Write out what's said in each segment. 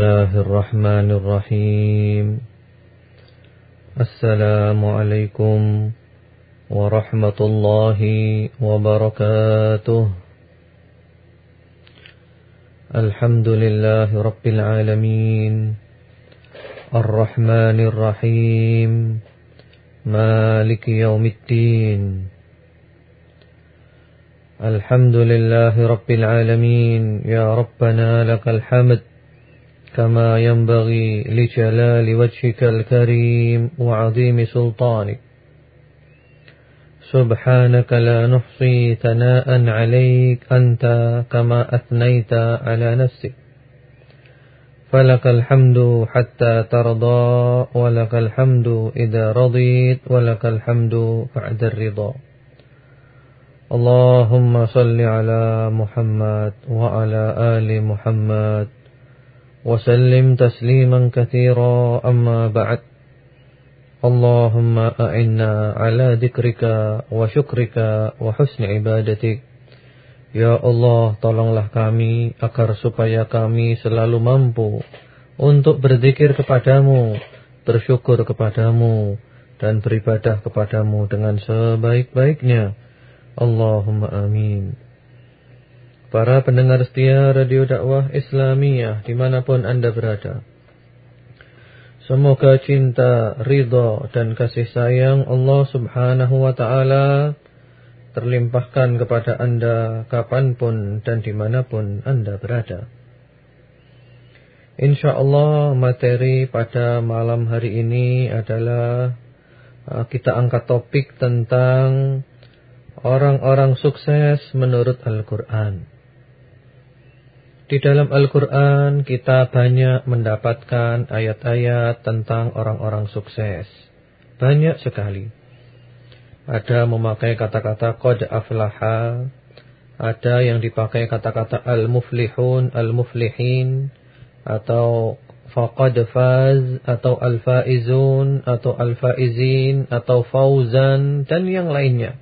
الله الرحمن الرحيم. السلام عليكم ورحمة الله وبركاته. الحمد لله رب العالمين. الرحمن الرحيم. مالك يوم الدين. الحمد لله رب العالمين. يا ربنا لك الحمد. كما ينبغي لجلال وجهك الكريم وعظيم سلطانك. سبحانك لا نحصي ثناء عليك أنت كما أثنيت على نفسك. فلك الحمد حتى ترضى ولك الحمد إذا رضيت ولك الحمد بعد الرضا. اللهم صل على محمد وعلى آل محمد وسلم تسليما كثيرا أما بعد اللهم أعنا على ذكرك وشكرك وحسن عبادتك Ya Allah, tolonglah kami agar supaya kami selalu mampu untuk berzikir kepadamu, bersyukur kepadamu, dan beribadah kepadamu dengan sebaik-baiknya. Allahumma amin. Para pendengar setia Radio Dakwah Islamiyah di mana pun Anda berada. Semoga cinta, ridha dan kasih sayang Allah subhanahu wa ta'ala terlimpahkan kepada Anda kapan pun dan di mana pun Anda berada. InsyaAllah materi pada malam hari ini adalah uh, kita angkat topik tentang orang-orang sukses menurut Al-Quran. Di dalam Al-Quran kita banyak mendapatkan ayat-ayat tentang orang-orang sukses. Banyak sekali. Ada memakai kata-kata qad aflaha. Ada yang dipakai kata-kata al-muflihun, al-muflihin. Atau faqad faz, atau al-faizun, atau al-faizin, atau fauzan, dan yang lainnya.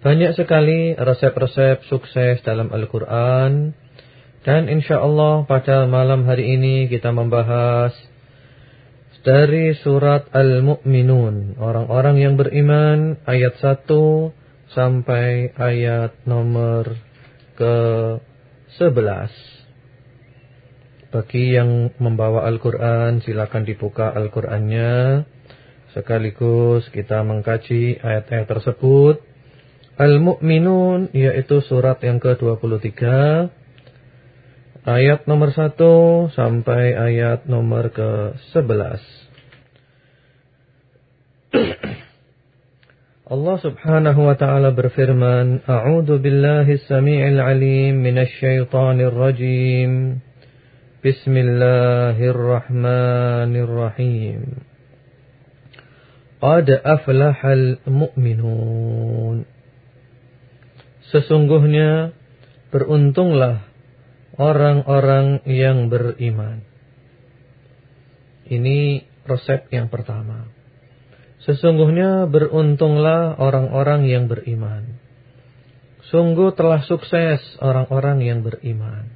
Banyak sekali resep-resep sukses dalam Al-Quran dan insya Allah pada malam hari ini kita membahas dari surat Al-Mu'minun. Orang-orang yang beriman ayat 1 sampai ayat nomor ke-11. Bagi yang membawa Al-Quran silakan dibuka Al-Qurannya. Sekaligus kita mengkaji ayat-ayat tersebut. Al-Mu'minun yaitu surat yang ke-23 ayat nomor 1 sampai ayat nomor ke-11. Allah Subhanahu wa taala berfirman, "A'udzu billahi as-sami'il 'alim minasy syaithanir rajim. Bismillahirrahmanirrahim. Qad aflahal mu'minun." Sesungguhnya beruntunglah orang-orang yang beriman. Ini resep yang pertama. Sesungguhnya beruntunglah orang-orang yang beriman. Sungguh telah sukses orang-orang yang beriman.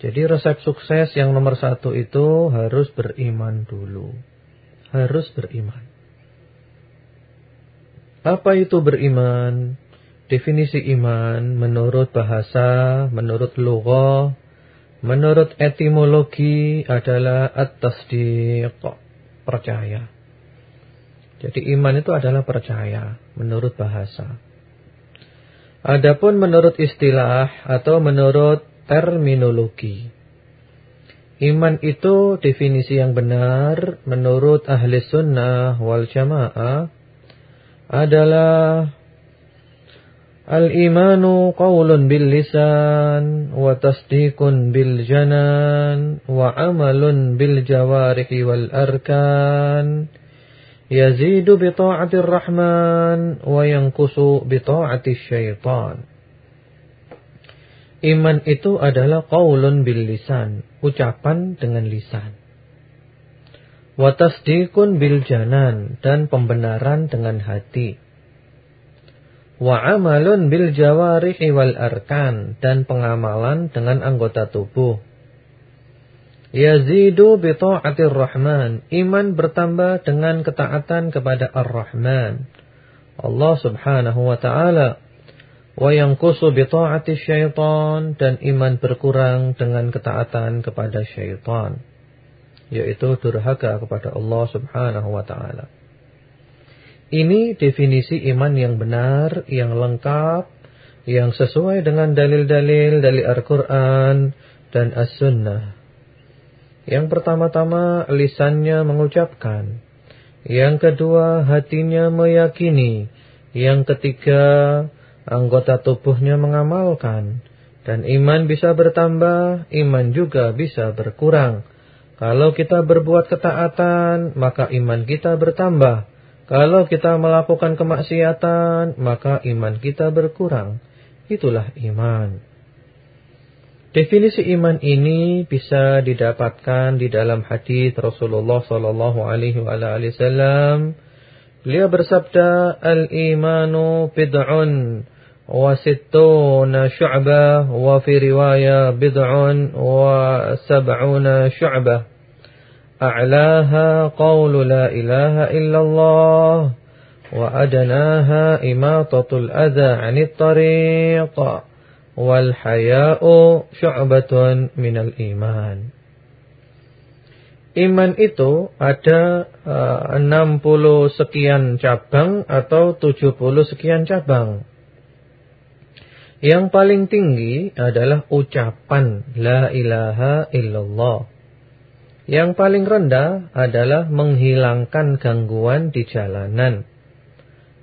Jadi resep sukses yang nomor satu itu harus beriman dulu. Harus beriman. Apa itu beriman? Definisi iman menurut bahasa, menurut lugah, menurut etimologi adalah at-tasdiq, percaya. Jadi iman itu adalah percaya menurut bahasa. Adapun menurut istilah atau menurut terminologi. Iman itu definisi yang benar menurut ahli sunnah wal jamaah adalah Al-imanu qawlun bil lisan wa tasdiqun bil janan wa amalun bil jawarihi wal arkan. Yazidu bi ta'atir rahman wa yanqusu bi ta'atis syaitan. Iman itu adalah qawlun bil lisan, ucapan dengan lisan. Wa tasdiqun bil janan dan pembenaran dengan hati wa amalun bil jawarihi wal arkan dan pengamalan dengan anggota tubuh Yazidu bi ta'atir rahman. Iman bertambah dengan ketaatan kepada ar-rahman. Allah subhanahu wa ta'ala. Wa yanqusu bi ta'ati syaitan. Dan iman berkurang dengan ketaatan kepada syaitan. Yaitu durhaka kepada Allah subhanahu wa ta'ala. Ini definisi iman yang benar, yang lengkap, yang sesuai dengan dalil-dalil dari Al-Quran dan As-Sunnah. Yang pertama-tama lisannya mengucapkan. Yang kedua hatinya meyakini. Yang ketiga anggota tubuhnya mengamalkan. Dan iman bisa bertambah, iman juga bisa berkurang. Kalau kita berbuat ketaatan, maka iman kita bertambah. Kalau kita melakukan kemaksiatan, maka iman kita berkurang. Itulah iman. Definisi iman ini bisa didapatkan di dalam hadis Rasulullah sallallahu alaihi wasallam. Beliau bersabda, "Al-imanu bid'un wa sittuna syu'bah wa fi riwayah bid'un wa sab'una syu'bah." A'laha qawlu la ilaha illallah wa adnaha imatatul adha 'anit tariq wal haya'u syu'batun minal iman. Itu ada uh, 60 sekian cabang atau 70 sekian cabang. Yang paling tinggi adalah ucapan la ilaha illallah. Yang paling rendah adalah menghilangkan gangguan di jalanan.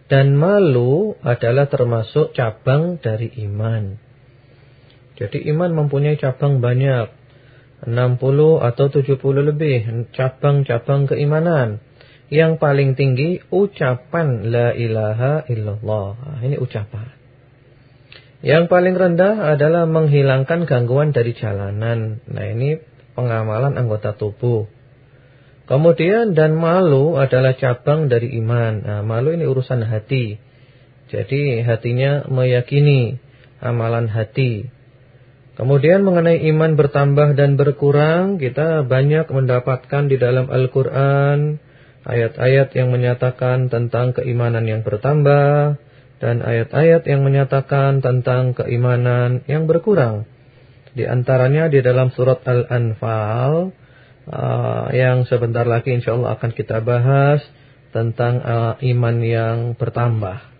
Dan malu adalah termasuk cabang dari iman. Jadi iman mempunyai cabang banyak. 60 atau 70 lebih cabang-cabang keimanan. Yang paling tinggi ucapan la ilaha illallah. Nah, ini ucapan. Yang paling rendah adalah menghilangkan gangguan dari jalanan. Nah ini pengamalan anggota tubuh. Kemudian dan malu adalah cabang dari iman. Nah, malu ini urusan hati. Jadi hatinya meyakini amalan hati. Kemudian mengenai iman bertambah dan berkurang, kita banyak mendapatkan di dalam Al-Quran ayat-ayat yang menyatakan tentang keimanan yang bertambah dan ayat-ayat yang menyatakan tentang keimanan yang berkurang. Di antaranya di dalam surat Al-Anfal uh, yang sebentar lagi insya Allah akan kita bahas tentang uh, iman yang bertambah.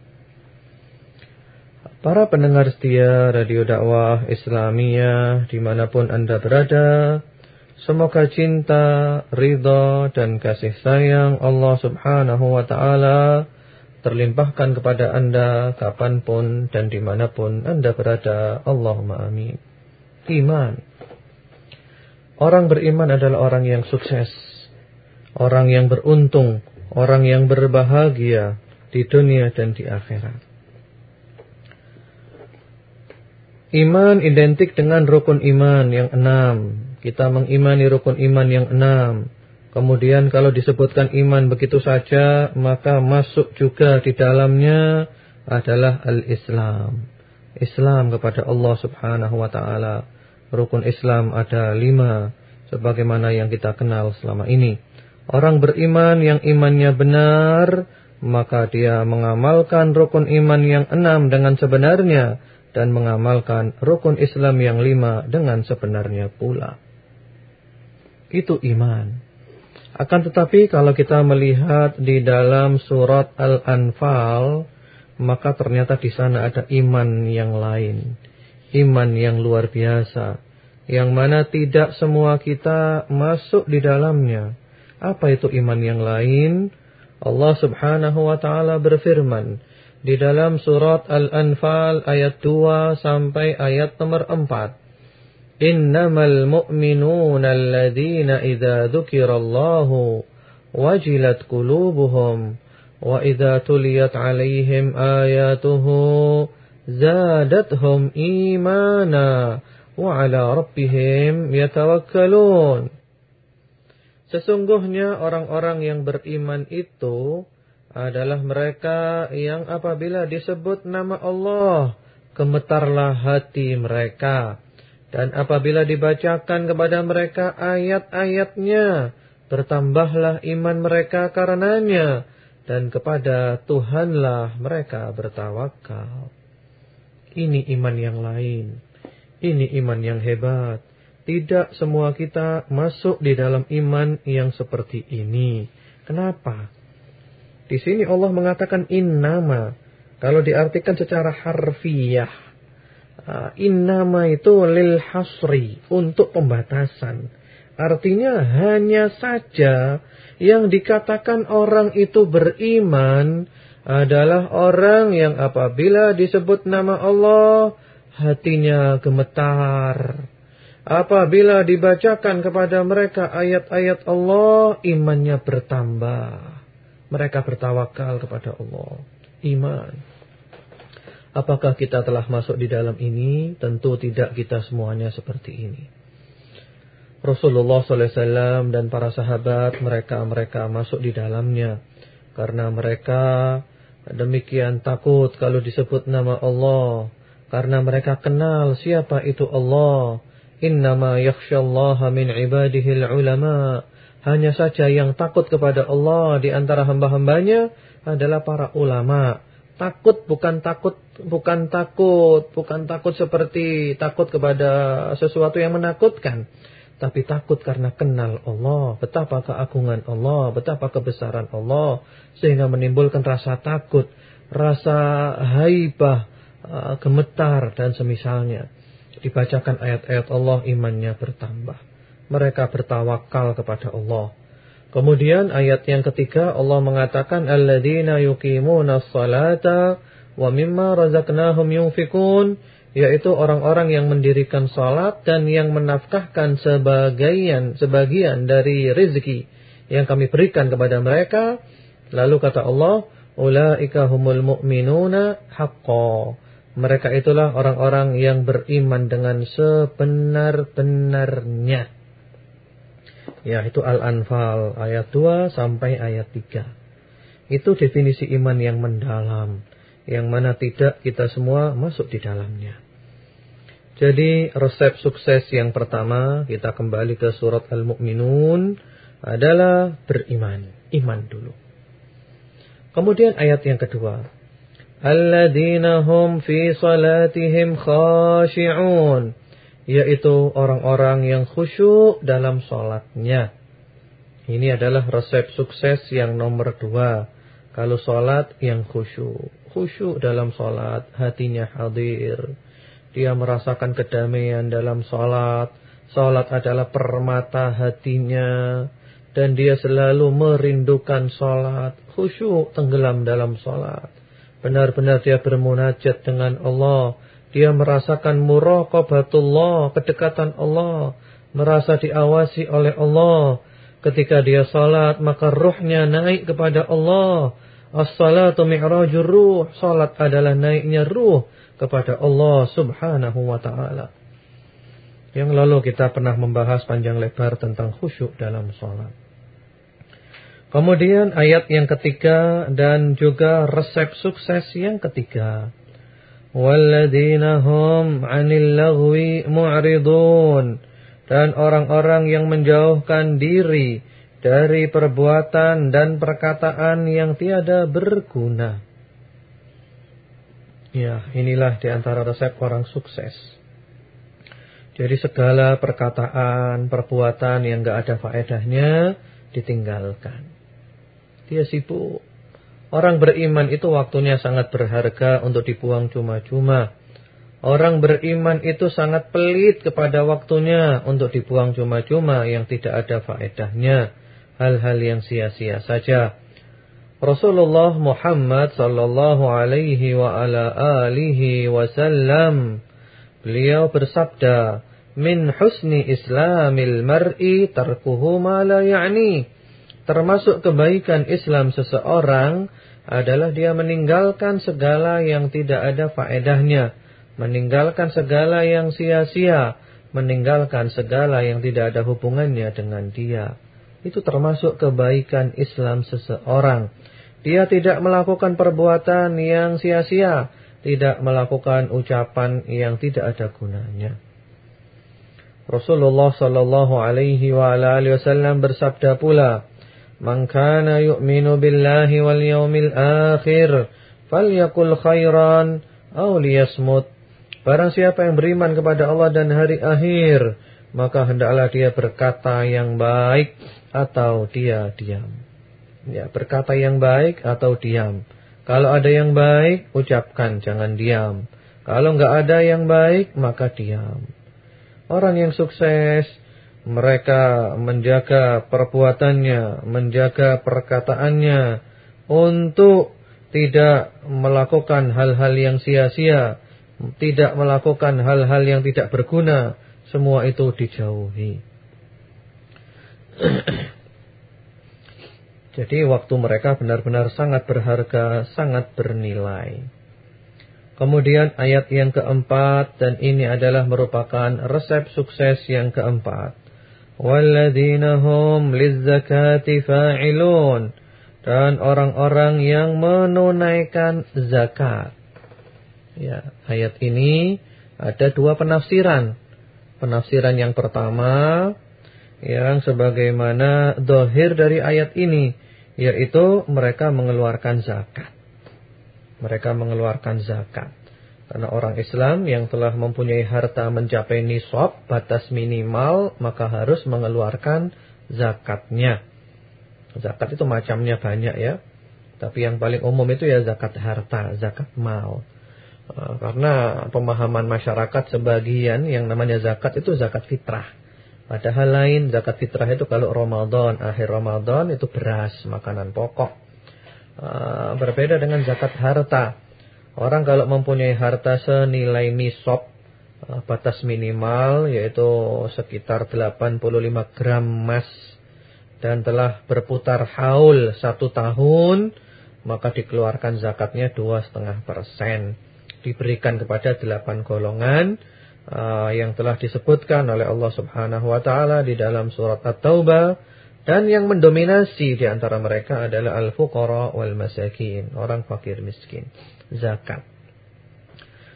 Para pendengar setia Radio Dakwah Islamiyah di mana pun Anda berada, semoga cinta, ridha dan kasih sayang Allah subhanahu wa ta'ala terlimpahkan kepada Anda kapan pun dan di mana pun Anda berada. Allahumma amin. Iman. Orang beriman adalah orang yang sukses. Orang yang beruntung. Orang yang berbahagia di dunia dan di akhirat. Iman identik dengan rukun iman yang enam. Kita mengimani rukun iman yang enam. Kemudian kalau disebutkan iman begitu saja, maka masuk juga di dalamnya adalah al-Islam. Islam kepada Allah subhanahu wa ta'ala. Rukun Islam ada lima, sebagaimana yang kita kenal selama ini. Orang beriman yang imannya benar, maka dia mengamalkan rukun iman yang enam dengan sebenarnya dan mengamalkan rukun Islam yang lima dengan sebenarnya pula. Itu iman. Akan tetapi kalau kita melihat di dalam surat Al-Anfal, maka ternyata di sana ada iman yang lain. Iman yang luar biasa. Yang mana tidak semua kita masuk di dalamnya. Apa itu iman yang lain? Allah subhanahu wa ta'ala berfirman di dalam surat Al-Anfal ayat 2 sampai ayat nomor 4. Innamal mu'minuna alladhina idza dzukirallahu wajilat qulubuhum tuliyat 'alaihim ayatuhu zadatuhum imana wa 'ala rabbihim yatawakkalun. Sesungguhnya orang-orang yang beriman itu adalah mereka yang apabila disebut nama Allah, gemetarlah hati mereka. Dan apabila dibacakan kepada mereka ayat-ayatnya, bertambahlah iman mereka karenanya. Dan kepada Tuhanlah mereka bertawakal. Ini iman yang lain. Ini iman yang hebat. Tidak semua kita masuk di dalam iman yang seperti ini. Kenapa? Di sini Allah mengatakan innama. Kalau diartikan secara harfiah Uh, innama itu lil hasri untuk pembatasan. Artinya hanya saja yang dikatakan orang itu beriman adalah orang yang apabila disebut nama Allah hatinya gemetar. Apabila dibacakan kepada mereka ayat-ayat Allah imannya bertambah. Mereka bertawakal kepada Allah. Iman. Apakah kita telah masuk di dalam ini? Tentu tidak kita semuanya seperti ini. Rasulullah SAW dan para sahabat mereka-mereka masuk di dalamnya. Karena mereka demikian takut kalau disebut nama Allah. Karena mereka kenal siapa itu Allah. Innama yakhshallaha min ibadihil ulama. Hanya saja yang takut kepada Allah di antara hamba-hambanya adalah para ulama. Takut bukan takut bukan takut, bukan takut seperti takut kepada sesuatu yang menakutkan, tapi takut karena kenal Allah, betapa keagungan Allah, betapa kebesaran Allah sehingga menimbulkan rasa takut, rasa haibah, uh, gemetar dan semisalnya. Dibacakan ayat-ayat Allah imannya bertambah. Mereka bertawakal kepada Allah. Kemudian ayat yang ketiga Allah mengatakan alladzina yuqimuna sholata wa mimma razaqnahum yaitu orang-orang yang mendirikan salat dan yang menafkahkan sebagian sebagian dari rezeki yang kami berikan kepada mereka lalu kata Allah ulaika humul mu'minuna haqqo mereka itulah orang-orang yang beriman dengan sebenar-benarnya Ya, itu Al-Anfal ayat 2 sampai ayat 3. Itu definisi iman yang mendalam, yang mana tidak kita semua masuk di dalamnya. Jadi resep sukses yang pertama, kita kembali ke surat Al-Mu'minun, adalah beriman. Iman dulu. Kemudian ayat yang kedua. Alladzina hum fi salatihim khashi'un yaitu orang-orang yang khusyuk dalam sholatnya. Ini adalah resep sukses yang nomor dua. Kalau sholat yang khusyuk. Khusyuk dalam sholat, hatinya hadir. Dia merasakan kedamaian dalam sholat. Sholat adalah permata hatinya. Dan dia selalu merindukan sholat. Khusyuk tenggelam dalam sholat. Benar-benar dia bermunajat dengan Allah dia merasakan muraqabatullah, kedekatan Allah. Merasa diawasi oleh Allah. Ketika dia salat, maka ruhnya naik kepada Allah. As-salatu mi'rajur ruh. Salat adalah naiknya ruh kepada Allah Subhanahu wa taala. Yang lalu kita pernah membahas panjang lebar tentang khusyuk dalam sholat. Kemudian ayat yang ketiga dan juga resep sukses yang ketiga. Walladhinahum 'anil. Dan orang-orang yang menjauhkan diri dari perbuatan dan perkataan yang tiada berguna. Ya, inilah di antara resep orang sukses. Jadi segala perkataan, perbuatan yang enggak ada faedahnya ditinggalkan. Dia sibuk Orang beriman itu waktunya sangat berharga untuk dibuang cuma-cuma. Orang beriman itu sangat pelit kepada waktunya untuk dibuang cuma-cuma yang tidak ada faedahnya. Hal-hal yang sia-sia saja. Rasulullah Muhammad sallallahu alaihi wa ala alihi wasallam beliau bersabda min husni islamil mar'i tarkuhu ma la ya'ni termasuk kebaikan Islam seseorang adalah dia meninggalkan segala yang tidak ada faedahnya, meninggalkan segala yang sia-sia, meninggalkan segala yang tidak ada hubungannya dengan dia. Itu termasuk kebaikan Islam seseorang. Dia tidak melakukan perbuatan yang sia-sia, tidak melakukan ucapan yang tidak ada gunanya. Rasulullah sallallahu alaihi wa alihi wasallam bersabda pula, "Man kana yu'minu billahi wal yawmil akhir, falyakul khairan aw liyasmut." Barang siapa yang beriman kepada Allah dan hari akhir, maka hendaklah dia berkata yang baik atau dia diam. Ya, berkata yang baik atau diam. Kalau ada yang baik, ucapkan, jangan diam. Kalau enggak ada yang baik, maka diam. Orang yang sukses, mereka menjaga perbuatannya, menjaga perkataannya untuk tidak melakukan hal-hal yang sia-sia, tidak melakukan hal-hal yang tidak berguna, semua itu dijauhi. Jadi waktu mereka benar-benar sangat berharga, sangat bernilai. Kemudian ayat yang keempat dan ini adalah merupakan resep sukses yang keempat. Walladzina hum lizzakati fa'ilun dan orang-orang yang menunaikan zakat. Ya, ayat ini ada dua penafsiran. Penafsiran yang pertama yang sebagaimana dohir dari ayat ini yaitu mereka mengeluarkan zakat mereka mengeluarkan zakat. Karena orang Islam yang telah mempunyai harta mencapai nisab, batas minimal, maka harus mengeluarkan zakatnya. Zakat itu macamnya banyak ya. Tapi yang paling umum itu ya zakat harta, zakat mal. Eh, karena pemahaman masyarakat sebagian yang namanya zakat itu zakat fitrah. Padahal lain zakat fitrah itu kalau Ramadan, akhir Ramadan itu beras, makanan pokok. Ah, berbeda dengan zakat harta. Orang kalau mempunyai harta senilai nisab uh, batas minimal yaitu sekitar 85 gram emas dan telah berputar haul satu tahun maka dikeluarkan zakatnya dua setengah persen diberikan kepada delapan golongan uh, yang telah disebutkan oleh Allah Subhanahu Wa Taala di dalam surat At-Taubah dan yang mendominasi di antara mereka adalah al-fuqara wal masakin, orang fakir miskin, zakat.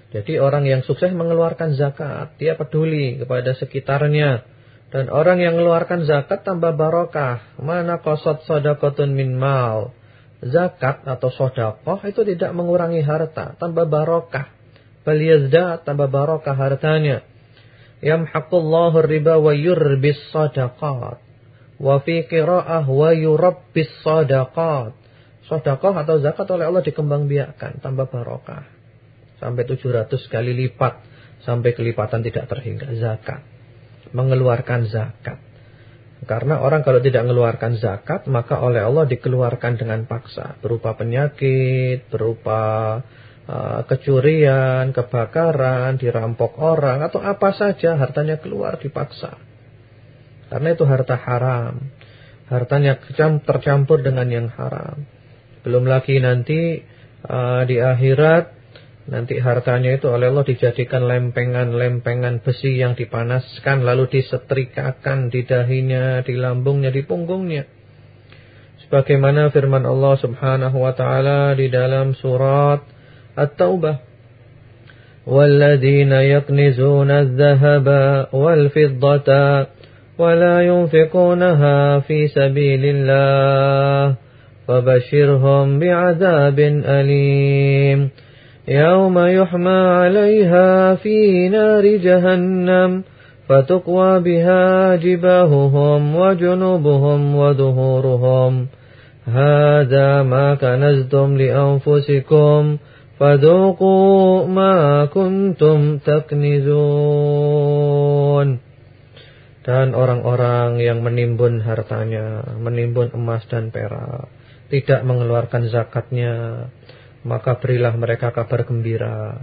Jadi orang yang sukses mengeluarkan zakat, dia peduli kepada sekitarnya. Dan orang yang mengeluarkan zakat tambah barokah. Mana qasad sadaqatun min mal. Zakat atau sodakoh itu tidak mengurangi harta, tambah barokah. Bal tambah barokah hartanya. Yamhaqullahu riba wa yurbis sadaqat. Wa fi qira'ah wa yurabbis sadaqat. Sedekah atau zakat oleh Allah dikembangbiakkan, tambah barokah. Sampai 700 kali lipat, sampai kelipatan tidak terhingga zakat. Mengeluarkan zakat. Karena orang kalau tidak mengeluarkan zakat, maka oleh Allah dikeluarkan dengan paksa. Berupa penyakit, berupa kecurian, kebakaran, dirampok orang, atau apa saja hartanya keluar dipaksa. Karena itu harta haram. Hartanya tercampur dengan yang haram. Belum lagi nanti uh, di akhirat nanti hartanya itu oleh Allah dijadikan lempengan-lempengan besi yang dipanaskan lalu disetrikakan di dahinya, di lambungnya, di punggungnya. Sebagaimana firman Allah Subhanahu wa taala di dalam surat At-Taubah والذين يكنزون الذهب والفضة ولا ينفقونها في سبيل الله فبشرهم بعذاب أليم. يوم يحمى عليها في نار جهنم فتقوى بها جباههم وجنوبهم وظهورهم. هذا ما كنزتم لأنفسكم فذوقوا ما كنتم تكنزون dan orang-orang yang menimbun hartanya, menimbun emas dan perak, tidak mengeluarkan zakatnya, maka berilah mereka kabar gembira.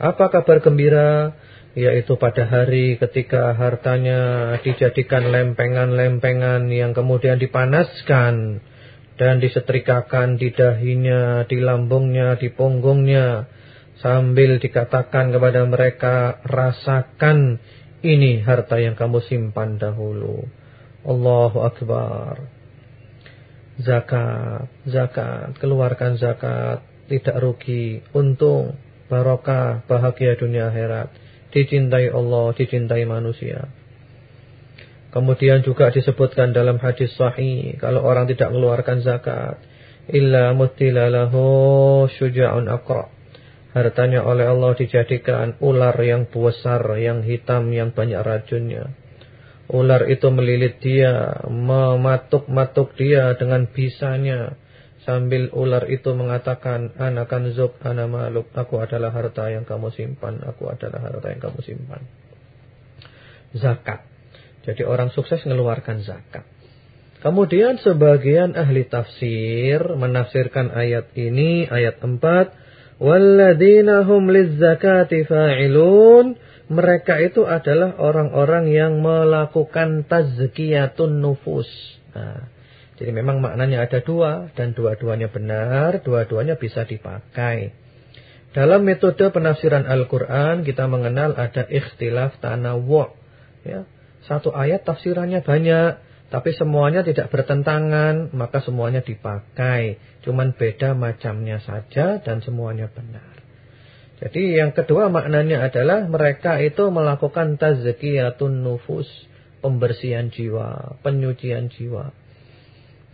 Apa kabar gembira? Yaitu pada hari ketika hartanya dijadikan lempengan-lempengan yang kemudian dipanaskan dan disetrikakan di dahinya, di lambungnya, di punggungnya sambil dikatakan kepada mereka rasakan ini harta yang kamu simpan dahulu. Allahu Akbar. Zakat, zakat, keluarkan zakat, tidak rugi, untung, barokah, bahagia dunia akhirat. Dicintai Allah, dicintai manusia. Kemudian juga disebutkan dalam hadis sahih kalau orang tidak mengeluarkan zakat illa mutilalahu syuja'un aqra. Hartanya oleh Allah dijadikan ular yang besar, yang hitam, yang banyak racunnya. Ular itu melilit dia, mematuk-matuk dia dengan bisanya. Sambil ular itu mengatakan, anakan zub, ana maluk, aku adalah harta yang kamu simpan, aku adalah harta yang kamu simpan. Zakat. Jadi orang sukses mengeluarkan zakat. Kemudian sebagian ahli tafsir menafsirkan ayat ini, ayat 4. Walladina hum lizzakati fa'ilun. Mereka itu adalah orang-orang yang melakukan tazkiyatun nufus. Nah, jadi memang maknanya ada dua. Dan dua-duanya benar, dua-duanya bisa dipakai. Dalam metode penafsiran Al-Quran kita mengenal ada ikhtilaf tanawu. Ya, satu ayat tafsirannya banyak, tapi semuanya tidak bertentangan, maka semuanya dipakai. Cuman beda macamnya saja dan semuanya benar. Jadi yang kedua maknanya adalah mereka itu melakukan tazkiyatun nufus, pembersihan jiwa, penyucian jiwa.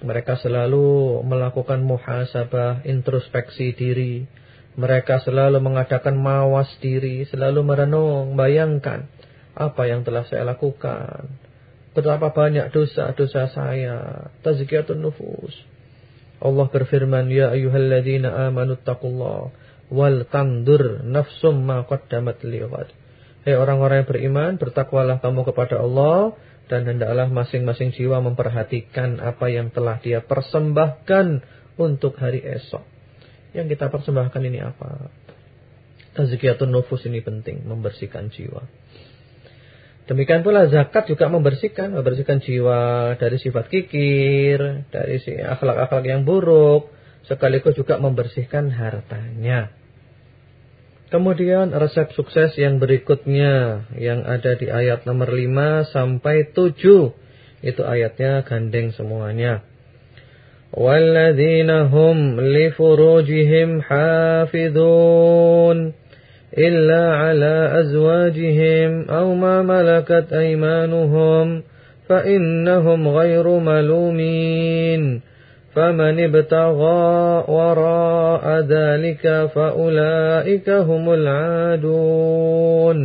Mereka selalu melakukan muhasabah, introspeksi diri. Mereka selalu mengadakan mawas diri, selalu merenung, bayangkan apa yang telah saya lakukan? Betapa banyak dosa-dosa saya. Tazkiyatun nufus. Allah berfirman, Ya ayuhalladzina amanu taqullah. Wal tandur nafsum ma qaddamat liwad. Hei orang-orang yang beriman, bertakwalah kamu kepada Allah. Dan hendaklah masing-masing jiwa memperhatikan apa yang telah dia persembahkan untuk hari esok. Yang kita persembahkan ini apa? Tazkiyatun nufus ini penting, membersihkan jiwa. Demikian pula zakat juga membersihkan, membersihkan jiwa dari sifat kikir, dari akhlak-akhlak yang buruk, sekaligus juga membersihkan hartanya. Kemudian resep sukses yang berikutnya yang ada di ayat nomor 5 sampai 7. Itu ayatnya gandeng semuanya. Hum li furujihim hafidhun إلا على أزواجهم أو ما ملكت أيمانهم فإنهم غير ملومين فمن ابتغى وراء ذلك فأولئك هم العادون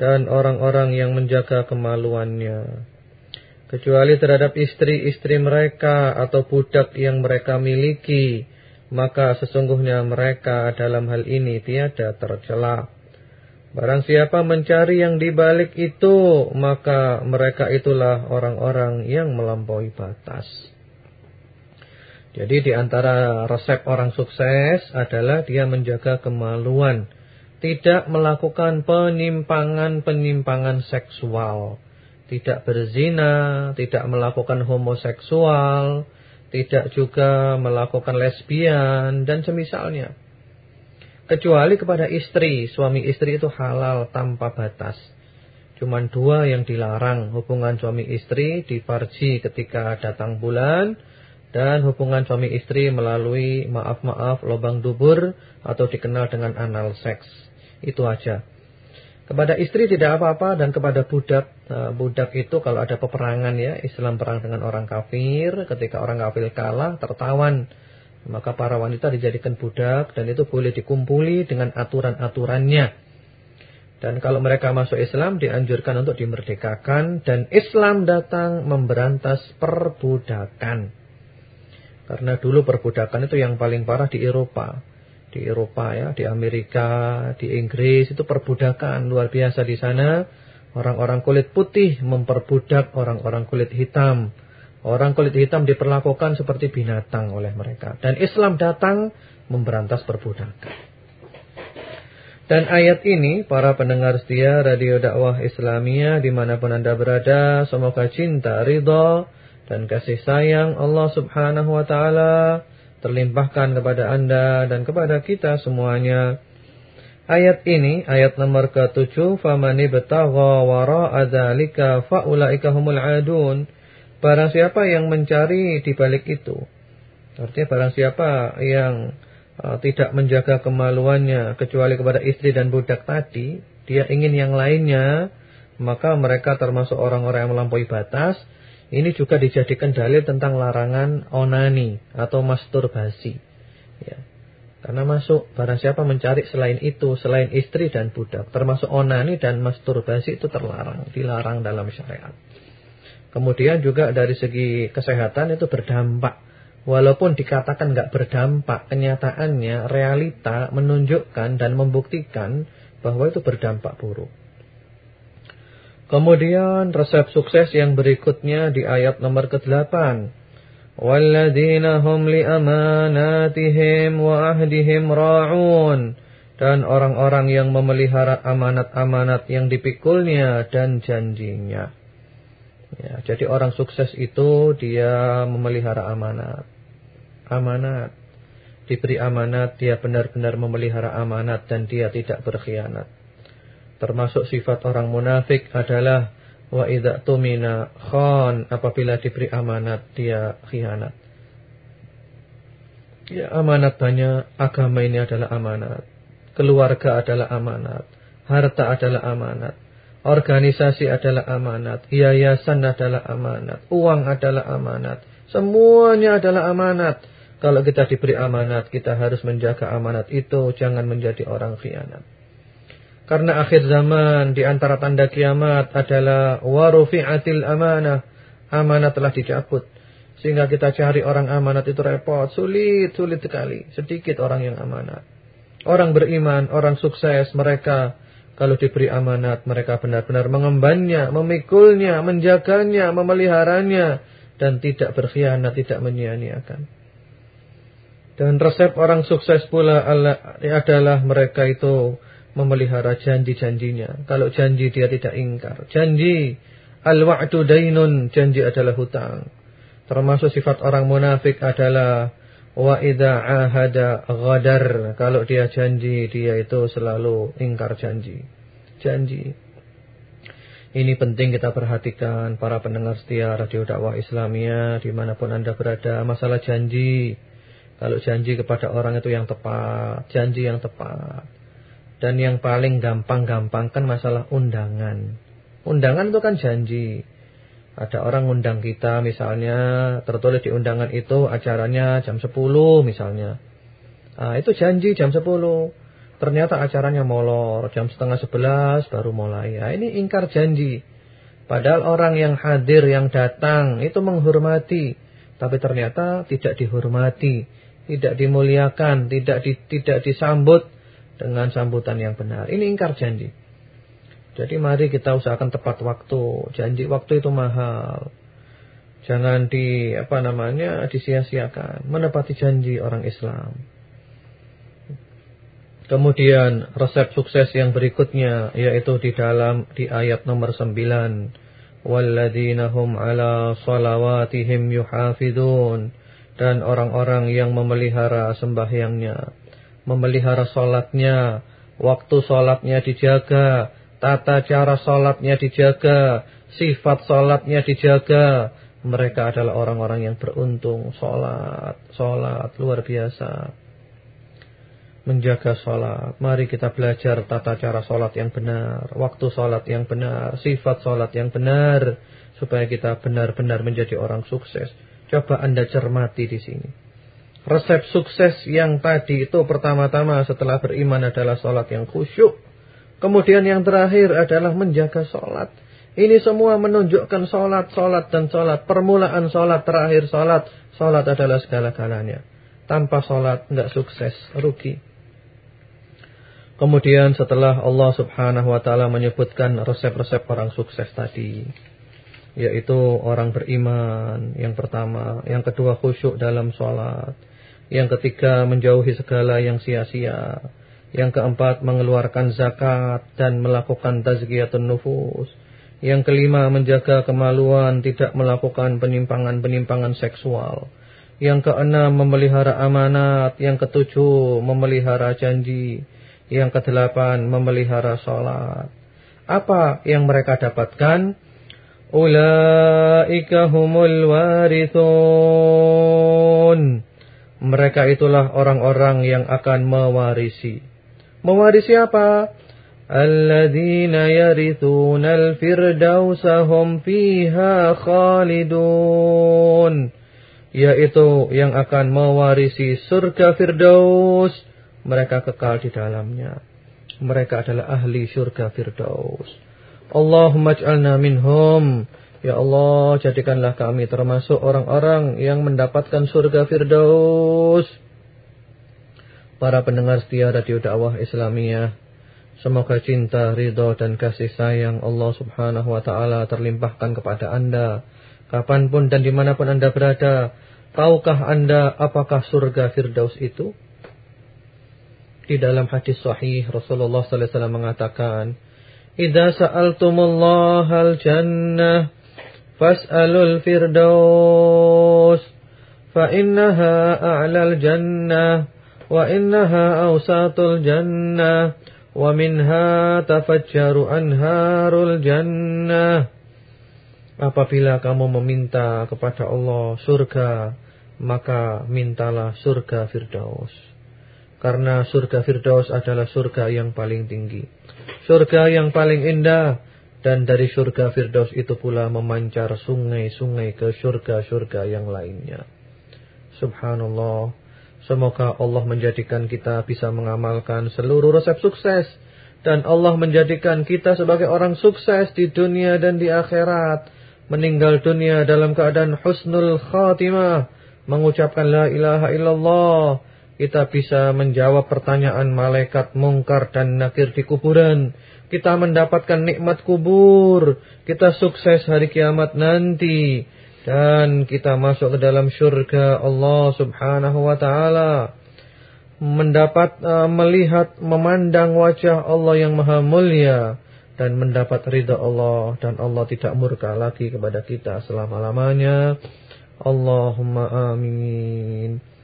dan orang-orang yang menjaga kemaluannya kecuali terhadap istri-istri mereka atau budak yang mereka miliki maka sesungguhnya mereka dalam hal ini tiada tercela. Barang siapa mencari yang dibalik itu, maka mereka itulah orang-orang yang melampaui batas. Jadi di antara resep orang sukses adalah dia menjaga kemaluan. Tidak melakukan penyimpangan-penyimpangan seksual. Tidak berzina, tidak melakukan homoseksual, tidak juga melakukan lesbian dan semisalnya. Kecuali kepada istri, suami istri itu halal tanpa batas. Cuman dua yang dilarang, hubungan suami istri di farji ketika datang bulan dan hubungan suami istri melalui maaf-maaf lubang dubur atau dikenal dengan anal seks. Itu aja. Kepada istri tidak apa-apa dan kepada budak. Nah, budak itu kalau ada peperangan ya, Islam perang dengan orang kafir, ketika orang kafir kalah, tertawan. Maka para wanita dijadikan budak dan itu boleh dikumpuli dengan aturan-aturannya. Dan kalau mereka masuk Islam dianjurkan untuk dimerdekakan dan Islam datang memberantas perbudakan. Karena dulu perbudakan itu yang paling parah di Eropa di Eropa ya, di Amerika, di Inggris itu perbudakan luar biasa di sana. Orang-orang kulit putih memperbudak orang-orang kulit hitam. Orang kulit hitam diperlakukan seperti binatang oleh mereka. Dan Islam datang memberantas perbudakan. Dan ayat ini, para pendengar setia Radio Dakwah Islamia di mana pun anda berada, semoga cinta, ridha, dan kasih sayang Allah subhanahu wa ta'ala terlimpahkan kepada anda dan kepada kita semuanya. Ayat ini, ayat nomor ke-7, فَمَنِ بَتَغَى وَرَاءَ ذَلِكَ فَأُولَئِكَ هُمُ الْعَادُونَ Barang siapa yang mencari di balik itu. Artinya barang siapa yang uh, tidak menjaga kemaluannya kecuali kepada istri dan budak tadi, dia ingin yang lainnya, maka mereka termasuk orang-orang yang melampaui batas. ini juga dijadikan dalil tentang larangan onani atau masturbasi. Ya. Karena masuk barang siapa mencari selain itu, selain istri dan budak, termasuk onani dan masturbasi itu terlarang, dilarang dalam syariat. Kemudian juga dari segi kesehatan itu berdampak. Walaupun dikatakan nggak berdampak, kenyataannya realita menunjukkan dan membuktikan bahwa itu berdampak buruk. Kemudian resep sukses yang berikutnya di ayat nomor ke-8. وَالَّذِينَ amanatihim wa ahdihim ra'un. Dan orang-orang yang memelihara amanat-amanat yang dipikulnya dan janjinya. Ya, jadi orang sukses itu dia memelihara amanat. Amanat. Diberi amanat, dia benar-benar memelihara amanat dan dia tidak berkhianat. Termasuk sifat orang munafik adalah Wa idza tumina khan apabila diberi amanat dia khianat. Ya amanat banyak, agama ini adalah amanat. Keluarga adalah amanat, harta adalah amanat, organisasi adalah amanat, yayasan adalah amanat, uang adalah amanat, semuanya adalah amanat. Kalau kita diberi amanat, kita harus menjaga amanat itu, jangan menjadi orang khianat. Karena akhir zaman di antara tanda kiamat adalah warufi'atil amanah. Amanah telah dicabut. Sehingga kita cari orang amanat itu repot. Sulit, sulit sekali. Sedikit orang yang amanat. Orang beriman, orang sukses, mereka kalau diberi amanat, mereka benar-benar mengembannya, memikulnya, menjaganya, memeliharanya. Dan tidak berkhianat, tidak menyia-nyiakan. Dan resep orang sukses pula adalah mereka itu memelihara janji-janjinya. Kalau janji dia tidak ingkar. Janji al-wa'du dainun, janji adalah hutang. Termasuk sifat orang munafik adalah wa idza ahada ghadar. Kalau dia janji, dia itu selalu ingkar janji. Janji. Ini penting kita perhatikan para pendengar setia Radio Dakwah Islamia di mana pun anda berada. Masalah janji. Kalau janji kepada orang itu yang tepat. Janji yang tepat. Dan yang paling gampang-gampang kan masalah undangan. Undangan itu kan janji. Ada orang undang kita misalnya tertulis di undangan itu acaranya jam 10 misalnya. Nah, itu janji jam 10. Ternyata acaranya molor jam setengah 11 baru mulai. Nah, ini ingkar janji. Padahal orang yang hadir yang datang itu menghormati, tapi ternyata tidak dihormati, tidak dimuliakan, tidak di, tidak disambut dengan sambutan yang benar. Ini ingkar janji. Jadi mari kita usahakan tepat waktu. Janji waktu itu mahal. Jangan di apa namanya disia-siakan. Menepati janji orang Islam. Kemudian resep sukses yang berikutnya yaitu di dalam di ayat nomor 9 walladzina hum ala salawatihim yuhafidun dan orang-orang yang memelihara sembahyangnya memelihara sholatnya, waktu sholatnya dijaga, tata cara sholatnya dijaga, sifat sholatnya dijaga. Mereka adalah orang-orang yang beruntung, sholat, sholat, luar biasa. Menjaga sholat, mari kita belajar tata cara sholat yang benar, waktu sholat yang benar, sifat sholat yang benar, supaya kita benar-benar menjadi orang sukses. Coba anda cermati di sini. Resep sukses yang tadi itu pertama-tama setelah beriman adalah sholat yang khusyuk. Kemudian yang terakhir adalah menjaga sholat. Ini semua menunjukkan sholat, sholat dan sholat. Permulaan sholat, terakhir sholat. Sholat adalah segala-galanya. Tanpa sholat nggak sukses, rugi. Kemudian setelah Allah subhanahu wa ta'ala menyebutkan resep-resep orang sukses tadi. Yaitu orang beriman yang pertama. Yang kedua khusyuk dalam sholat. Yang ketiga menjauhi segala yang sia-sia. Yang keempat mengeluarkan zakat dan melakukan tazkiyatun nufus. Yang kelima menjaga kemaluan, tidak melakukan penimpangan-penimpangan seksual. Yang keenam memelihara amanat, yang ketujuh memelihara janji, yang kedelapan memelihara sholat. Apa yang mereka dapatkan? Ulaika humul warithun. Mereka itulah orang-orang yang akan mewarisi. Mewarisi apa? Alladzina yarithuna al-firdausa hum fiha khalidun. Yaitu yang akan mewarisi surga Firdaus, mereka kekal di dalamnya. Mereka adalah ahli surga Firdaus. Allahumma ij'alna minhum ya Allah jadikanlah kami termasuk orang-orang yang mendapatkan surga Firdaus para pendengar setia radio dakwah Islamiyah Semoga cinta, ridho dan kasih sayang Allah subhanahu wa ta'ala terlimpahkan kepada anda. Kapan pun dan di mana pun anda berada. Tahukah anda apakah surga Firdaus itu? Di dalam hadis sahih Rasulullah wasallam mengatakan, "Idza sa'altumullahal jannah Fas'alul firdaus. Fa innaha a'lal jannah. Wa innaha awsatul jannah. Wa minha tafajjaru anharul jannah. Apabila kamu meminta kepada Allah surga maka mintalah surga firdaus. Karena surga firdaus adalah surga yang paling tinggi. Surga yang paling indah. Dan dari surga Firdaus itu pula memancar sungai-sungai ke surga-surga yang lainnya. Subhanallah. Semoga Allah menjadikan kita bisa mengamalkan seluruh resep sukses. Dan Allah menjadikan kita sebagai orang sukses di dunia dan di akhirat. Meninggal dunia dalam keadaan husnul khatimah. Mengucapkan la ilaha illallah. Kita bisa menjawab pertanyaan malaikat mungkar dan nakir di kuburan. Kita mendapatkan nikmat kubur. Kita sukses hari kiamat nanti dan kita masuk ke dalam syurga Allah Subhanahu wa taala mendapat uh, melihat memandang wajah Allah yang maha mulia dan mendapat ridha Allah dan Allah tidak murka lagi kepada kita selama-lamanya Allahumma amin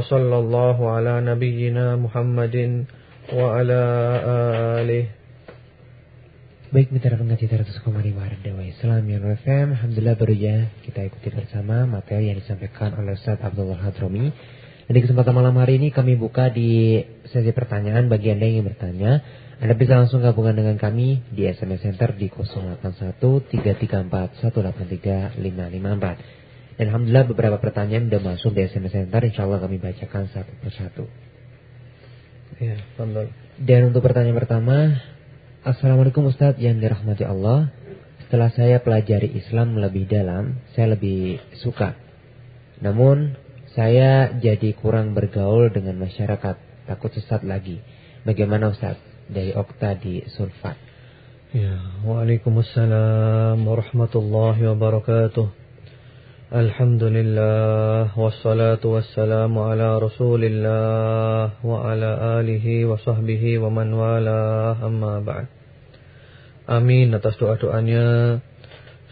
sallallahu ala nabiyyina Muhammadin wa ala alihi. Baik mitra pengaji 100,5 Dewa Islam yang FM Alhamdulillah baru ya kita ikuti bersama materi yang disampaikan oleh Ustaz Abdullah Hadromi Dan di kesempatan malam hari ini kami buka di sesi pertanyaan bagi Anda yang ingin bertanya. Anda bisa langsung gabungan dengan kami di SMS Center di 081 334 183 554 Dan Alhamdulillah beberapa pertanyaan sudah masuk di SMS Center Insya Allah kami bacakan satu persatu Ya, Dan untuk pertanyaan pertama Assalamualaikum Ustadz yang dirahmati Allah. Setelah saya pelajari Islam lebih dalam, saya lebih suka. Namun, saya jadi kurang bergaul dengan masyarakat, takut sesat lagi. Bagaimana Ustadz? Dari Okta di Sulfat. Ya, Waalaikumsalam warahmatullahi wabarakatuh. Alhamdulillah wassalatu wassalamu ala Rasulillah wa ala alihi wa sahbihi wa man wala amma ba'd. Amin atas doa-doanya.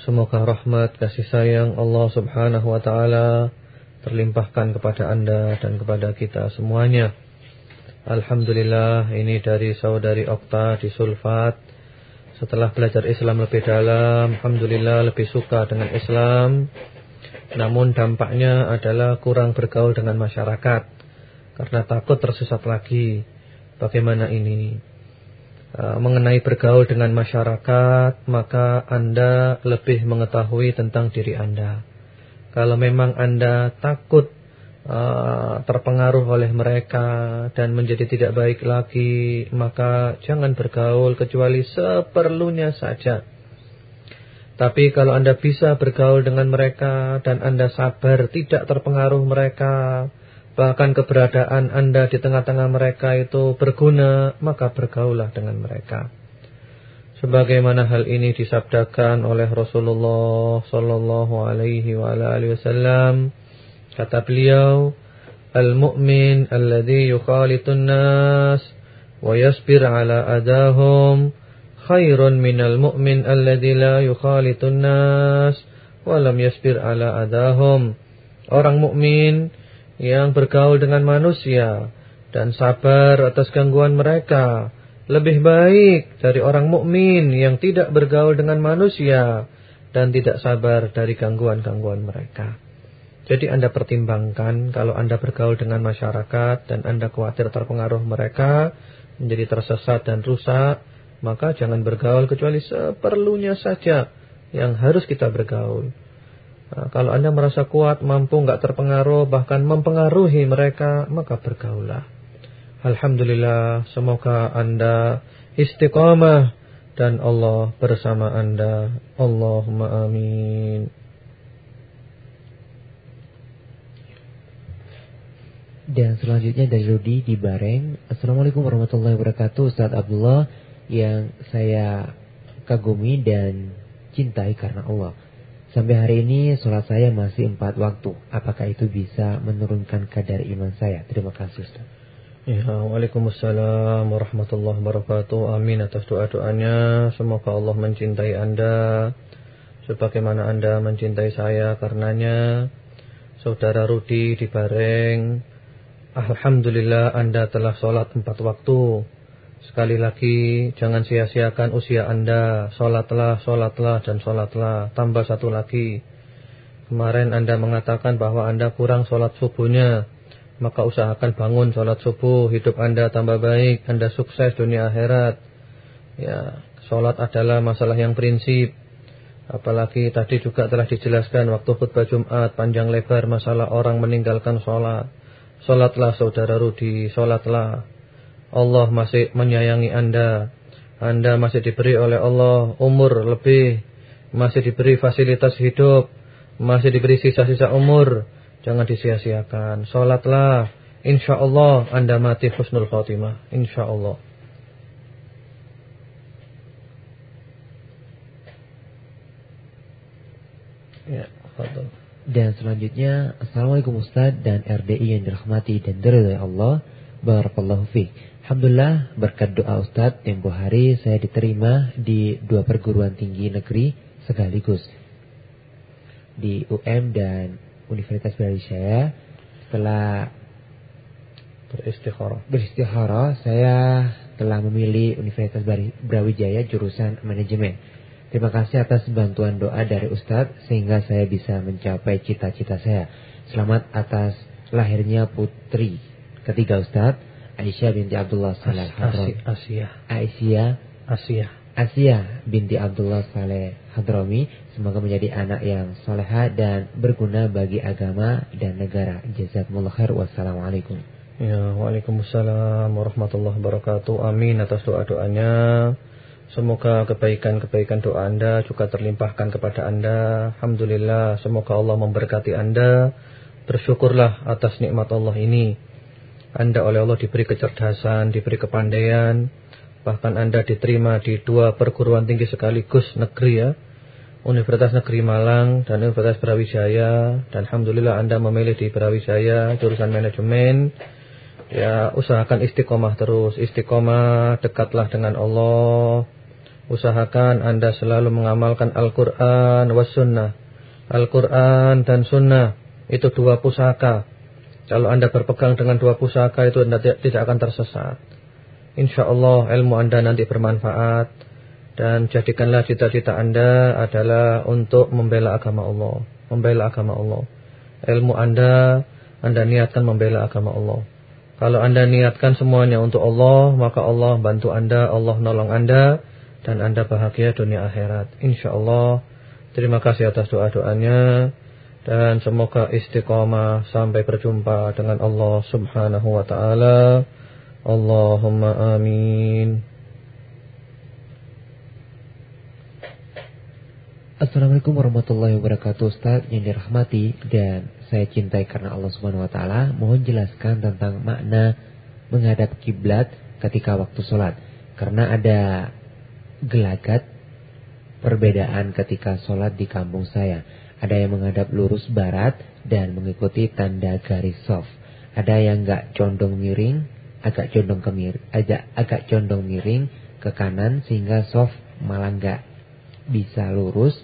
Semoga rahmat kasih sayang Allah Subhanahu wa taala terlimpahkan kepada Anda dan kepada kita semuanya. Alhamdulillah ini dari saudari Okta di Sulfat. Setelah belajar Islam lebih dalam, alhamdulillah lebih suka dengan Islam. Namun dampaknya adalah kurang bergaul dengan masyarakat karena takut tersesat lagi. Bagaimana ini? Eh, mengenai bergaul dengan masyarakat, maka Anda lebih mengetahui tentang diri Anda. Kalau memang Anda takut uh, terpengaruh oleh mereka dan menjadi tidak baik lagi, maka jangan bergaul kecuali seperlunya saja. Tapi kalau Anda bisa bergaul dengan mereka dan Anda sabar tidak terpengaruh mereka, bahkan keberadaan Anda di tengah-tengah mereka itu berguna, maka bergaulah dengan mereka. Sebagaimana hal ini disabdakan oleh Rasulullah sallallahu alaihi wa alihi wasallam, kata beliau, "Al-mu'min alladhi yukhalitun nas wa yasbir ala adahum khairun minal mu'min alladhi la yukhalitun nas wa lam yasbir ala adahum." Orang mukmin yang bergaul dengan manusia dan sabar atas gangguan mereka lebih baik dari orang mukmin yang tidak bergaul dengan manusia dan tidak sabar dari gangguan-gangguan mereka. Jadi Anda pertimbangkan kalau Anda bergaul dengan masyarakat dan Anda khawatir terpengaruh mereka menjadi tersesat dan rusak, maka jangan bergaul kecuali seperlunya saja yang harus kita bergaul. Nah, kalau Anda merasa kuat, mampu, nggak terpengaruh, bahkan mempengaruhi mereka, maka bergaulah. Alhamdulillah, semoga Anda istiqamah dan Allah bersama Anda. Allahumma amin. Dan selanjutnya dari Rudi di Bareng. Assalamualaikum warahmatullahi wabarakatuh. Ustaz Abdullah yang saya kagumi dan cintai karena Allah. Sampai hari ini sholat saya masih empat waktu. Apakah itu bisa menurunkan kadar iman saya? Terima kasih Ustaz. Ya, Waalaikumsalam warahmatullahi wabarakatuh. Amin atas doa-doanya. Semoga Allah mencintai Anda sebagaimana Anda mencintai saya karenanya. Saudara Rudi di Bareng Alhamdulillah Anda telah sholat empat waktu. Sekali lagi, jangan sia-siakan usia Anda. Sholatlah, sholatlah, dan sholatlah. Tambah satu lagi. Kemarin Anda mengatakan bahwa Anda kurang sholat subuhnya. Maka usahakan bangun sholat subuh. Hidup Anda tambah baik. Anda sukses dunia akhirat. Ya, sholat adalah masalah yang prinsip. Apalagi tadi juga telah dijelaskan waktu khutbah Jumat panjang lebar masalah orang meninggalkan sholat. Sholatlah saudara Rudi, sholatlah. Allah masih menyayangi anda. Anda masih diberi oleh Allah umur lebih. Masih diberi fasilitas hidup. Masih diberi sisa-sisa umur. Jangan disia-siakan. Sholatlah. Insya Allah anda mati husnul khatimah. Insya Allah. Ya. Dan selanjutnya Assalamualaikum Ustaz dan RDI yang dirahmati dan diridhai Allah Barakallahu fiqh Alhamdulillah berkat doa Ustaz tempo hari saya diterima di dua perguruan tinggi negeri sekaligus. Di UM dan Universitas Brawijaya. Setelah beristikharah Beristikharah saya telah memilih Universitas Brawijaya jurusan manajemen. Terima kasih atas bantuan doa dari Ustadz sehingga saya bisa mencapai cita-cita saya. Selamat atas lahirnya putri ketiga Ustadz Aisyah binti Abdullah Saleh Hadrami. Asia. Aisyah. Asia. Asia binti Abdullah Saleh Hadrami. Semoga menjadi anak yang soleha dan berguna bagi agama dan negara. Jazakumullah khair. Wassalamualaikum. Ya, Waalaikumsalam warahmatullahi wabarakatuh. Amin atas doa-doanya. Semoga kebaikan-kebaikan doa Anda juga terlimpahkan kepada Anda. Alhamdulillah, semoga Allah memberkati Anda. Bersyukurlah atas nikmat Allah ini. Anda oleh Allah diberi kecerdasan, diberi kepandaian. Bahkan Anda diterima di dua perguruan tinggi sekaligus negeri ya. Universitas Negeri Malang dan Universitas Brawijaya. Dan Alhamdulillah Anda memilih di Brawijaya jurusan manajemen. Ya usahakan istiqomah terus. Istiqomah dekatlah dengan Allah. Usahakan Anda selalu mengamalkan Al-Quran was sunnah. Al-Quran dan sunnah itu dua pusaka. Kalau Anda berpegang dengan dua pusaka itu Anda tidak akan tersesat. Insya Allah ilmu Anda nanti bermanfaat. Dan jadikanlah cita-cita Anda adalah untuk membela agama Allah. Membela agama Allah. Ilmu Anda, Anda niatkan membela agama Allah. Kalau Anda niatkan semuanya untuk Allah, maka Allah bantu Anda, Allah nolong Anda dan Anda bahagia dunia akhirat. Insya Allah. Terima kasih atas doa-doanya dan semoga istiqamah sampai berjumpa dengan Allah Subhanahu wa taala. Allahumma amin. Assalamualaikum warahmatullahi wabarakatuh Ustaz yang dirahmati dan saya cintai karena Allah Subhanahu wa taala. Mohon jelaskan tentang makna menghadap kiblat ketika waktu sholat. Karena ada gelagat perbedaan ketika sholat di kampung saya. Ada yang menghadap lurus barat dan mengikuti tanda garis soft. Ada yang enggak condong miring, agak condong ke miring, agak, agak condong miring ke kanan sehingga soft malah enggak bisa lurus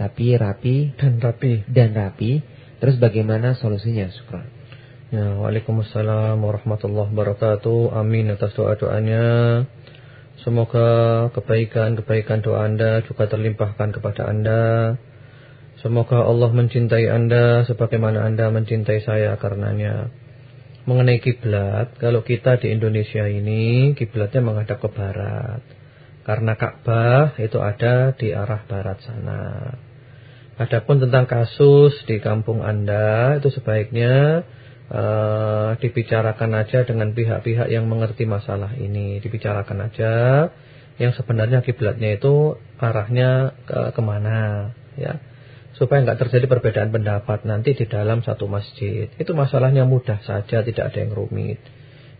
tapi rapi dan rapi dan rapi. Terus bagaimana solusinya? Syukran. Ya, Waalaikumsalam warahmatullahi wabarakatuh. Amin atas doa-doanya. Semoga kebaikan-kebaikan doa Anda juga terlimpahkan kepada Anda. Semoga Allah mencintai Anda sebagaimana Anda mencintai saya karenanya. Mengenai kiblat, kalau kita di Indonesia ini kiblatnya menghadap ke barat. Karena Ka'bah itu ada di arah barat sana. Adapun tentang kasus di kampung Anda itu sebaiknya uh, dibicarakan aja dengan pihak-pihak yang mengerti masalah ini. Dibicarakan aja yang sebenarnya kiblatnya itu arahnya ke ke mana ya supaya nggak terjadi perbedaan pendapat nanti di dalam satu masjid. Itu masalahnya mudah saja, tidak ada yang rumit.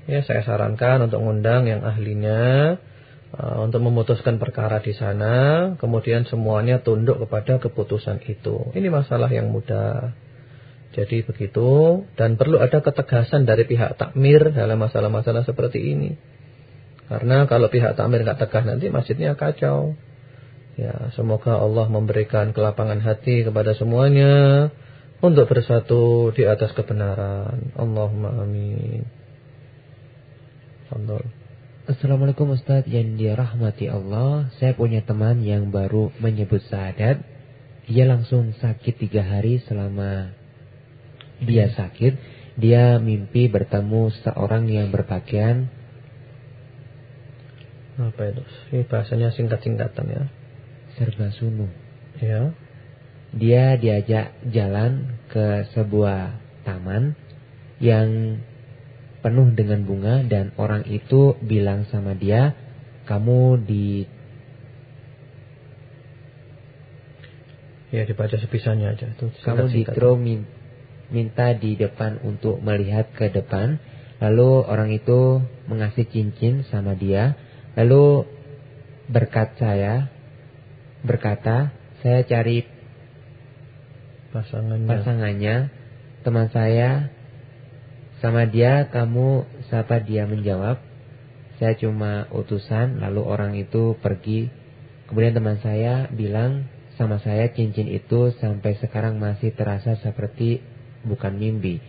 Ya, saya sarankan untuk mengundang yang ahlinya uh, untuk memutuskan perkara di sana, kemudian semuanya tunduk kepada keputusan itu. Ini masalah yang mudah. Jadi begitu dan perlu ada ketegasan dari pihak takmir dalam masalah-masalah seperti ini. Karena kalau pihak takmir nggak tegas nanti masjidnya kacau. Ya, semoga Allah memberikan kelapangan hati kepada semuanya untuk bersatu di atas kebenaran. Allahumma amin. Assalamualaikum Ustaz yang dirahmati Allah. Saya punya teman yang baru menyebut syahadat. Dia langsung sakit tiga hari selama dia sakit. Dia mimpi bertemu seorang yang berpakaian. Apa itu? Ini bahasanya singkat-singkatan ya. Serba. Ya. Dia diajak jalan ke sebuah taman yang penuh dengan bunga dan orang itu bilang sama dia, kamu di Ya dibaca sebisanya aja itu. Kamu ditro minta di depan untuk melihat ke depan. Lalu orang itu mengasih cincin sama dia. Lalu berkat saya berkata, saya cari pasangannya. pasangannya teman saya. Sama dia kamu siapa dia? Menjawab saya cuma utusan. Lalu orang itu pergi. Kemudian teman saya bilang sama saya cincin itu sampai sekarang masih terasa seperti bukan mimpi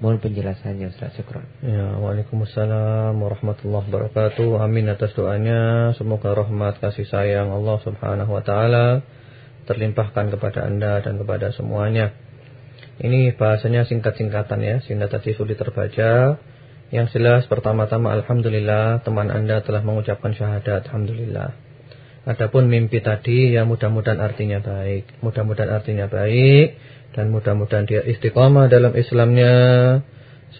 Mohon penjelasannya Ustaz Syukran. Ya, Waalaikumsalam warahmatullahi wabarakatuh. Amin atas doanya. Semoga rahmat kasih sayang Allah Subhanahu wa taala terlimpahkan kepada Anda dan kepada semuanya. Ini bahasanya singkat-singkatan ya, sehingga tadi sulit terbaca. Yang jelas pertama-tama Alhamdulillah teman Anda telah mengucapkan syahadat Alhamdulillah. Adapun mimpi tadi ya mudah-mudahan artinya baik. Mudah-mudahan artinya baik. Dan mudah-mudahan dia istiqamah dalam Islamnya.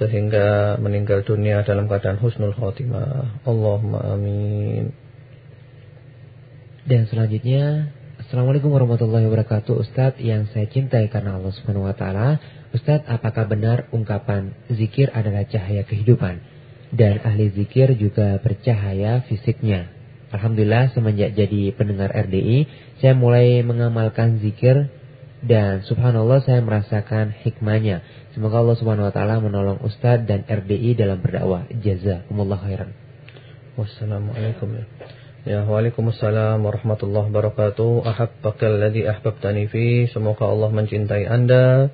Sehingga meninggal dunia dalam keadaan husnul khotimah. Allahumma amin. Dan selanjutnya Assalamualaikum warahmatullahi wabarakatuh Ustadz yang saya cintai karena Allah subhanahu wa ta'ala Ustadz apakah benar ungkapan zikir adalah cahaya kehidupan Dan ahli zikir juga bercahaya fisiknya Alhamdulillah semenjak jadi pendengar RDI Saya mulai mengamalkan zikir Dan subhanallah saya merasakan hikmahnya Semoga Allah subhanahu wa ta'ala menolong Ustadz dan RDI dalam berdakwah Jazakumullah khairan Wassalamualaikum ya Waalaikumsalam warahmatullahi wabarakatuh. Ahabbakal ladzi ahbabtani fi. Semoga Allah mencintai Anda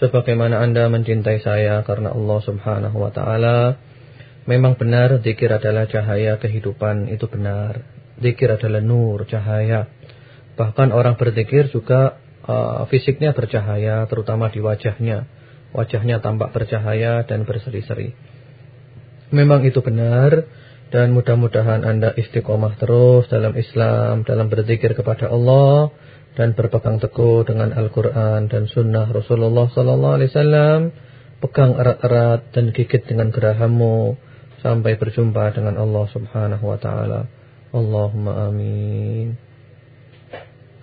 sebagaimana Anda mencintai saya karena Allah Subhanahu wa taala. Memang benar zikir adalah cahaya kehidupan, itu benar. Zikir adalah nur, cahaya. Bahkan orang berzikir juga uh, fisiknya bercahaya, terutama di wajahnya. Wajahnya tampak bercahaya dan berseri-seri. Memang itu benar dan mudah-mudahan Anda istiqomah terus dalam Islam, dalam berzikir kepada Allah dan berpegang teguh dengan Al-Qur'an dan sunnah Rasulullah wasallam. Pegang erat-erat dan gigit dengan gerahammu sampai berjumpa dengan Allah Subhanahu wa taala. Allahumma amin.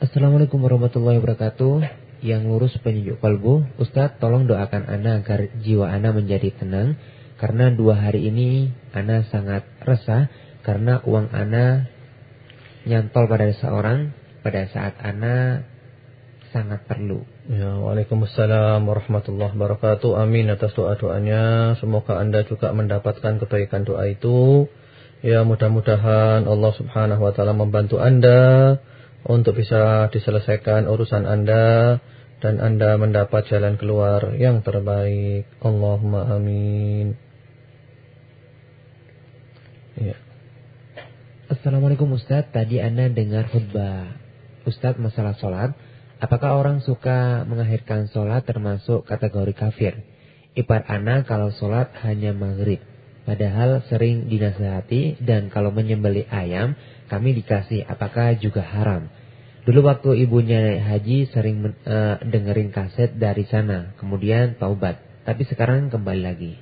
Assalamualaikum warahmatullahi wabarakatuh. Yang lurus penunjuk kalbu, Ustadz tolong doakan Anda agar jiwa Anda menjadi tenang karena dua hari ini Ana sangat resah karena uang Ana nyantol pada seorang pada saat Ana sangat perlu. Ya, Waalaikumsalam warahmatullahi wabarakatuh. Amin atas doa-doanya. Semoga Anda juga mendapatkan kebaikan doa itu. Ya, mudah-mudahan Allah Subhanahu wa taala membantu Anda untuk bisa diselesaikan urusan Anda dan Anda mendapat jalan keluar yang terbaik. Allahumma amin. Ya. Assalamualaikum Ustadz, tadi Anda dengar khutbah Ustadz masalah sholat. Apakah orang suka mengakhirkan sholat termasuk kategori kafir? Ipar Anda kalau sholat hanya maghrib. Padahal sering dinasehati dan kalau menyembeli ayam kami dikasih apakah juga haram. Dulu waktu ibunya haji sering uh, dengerin kaset dari sana, kemudian taubat. Tapi sekarang kembali lagi.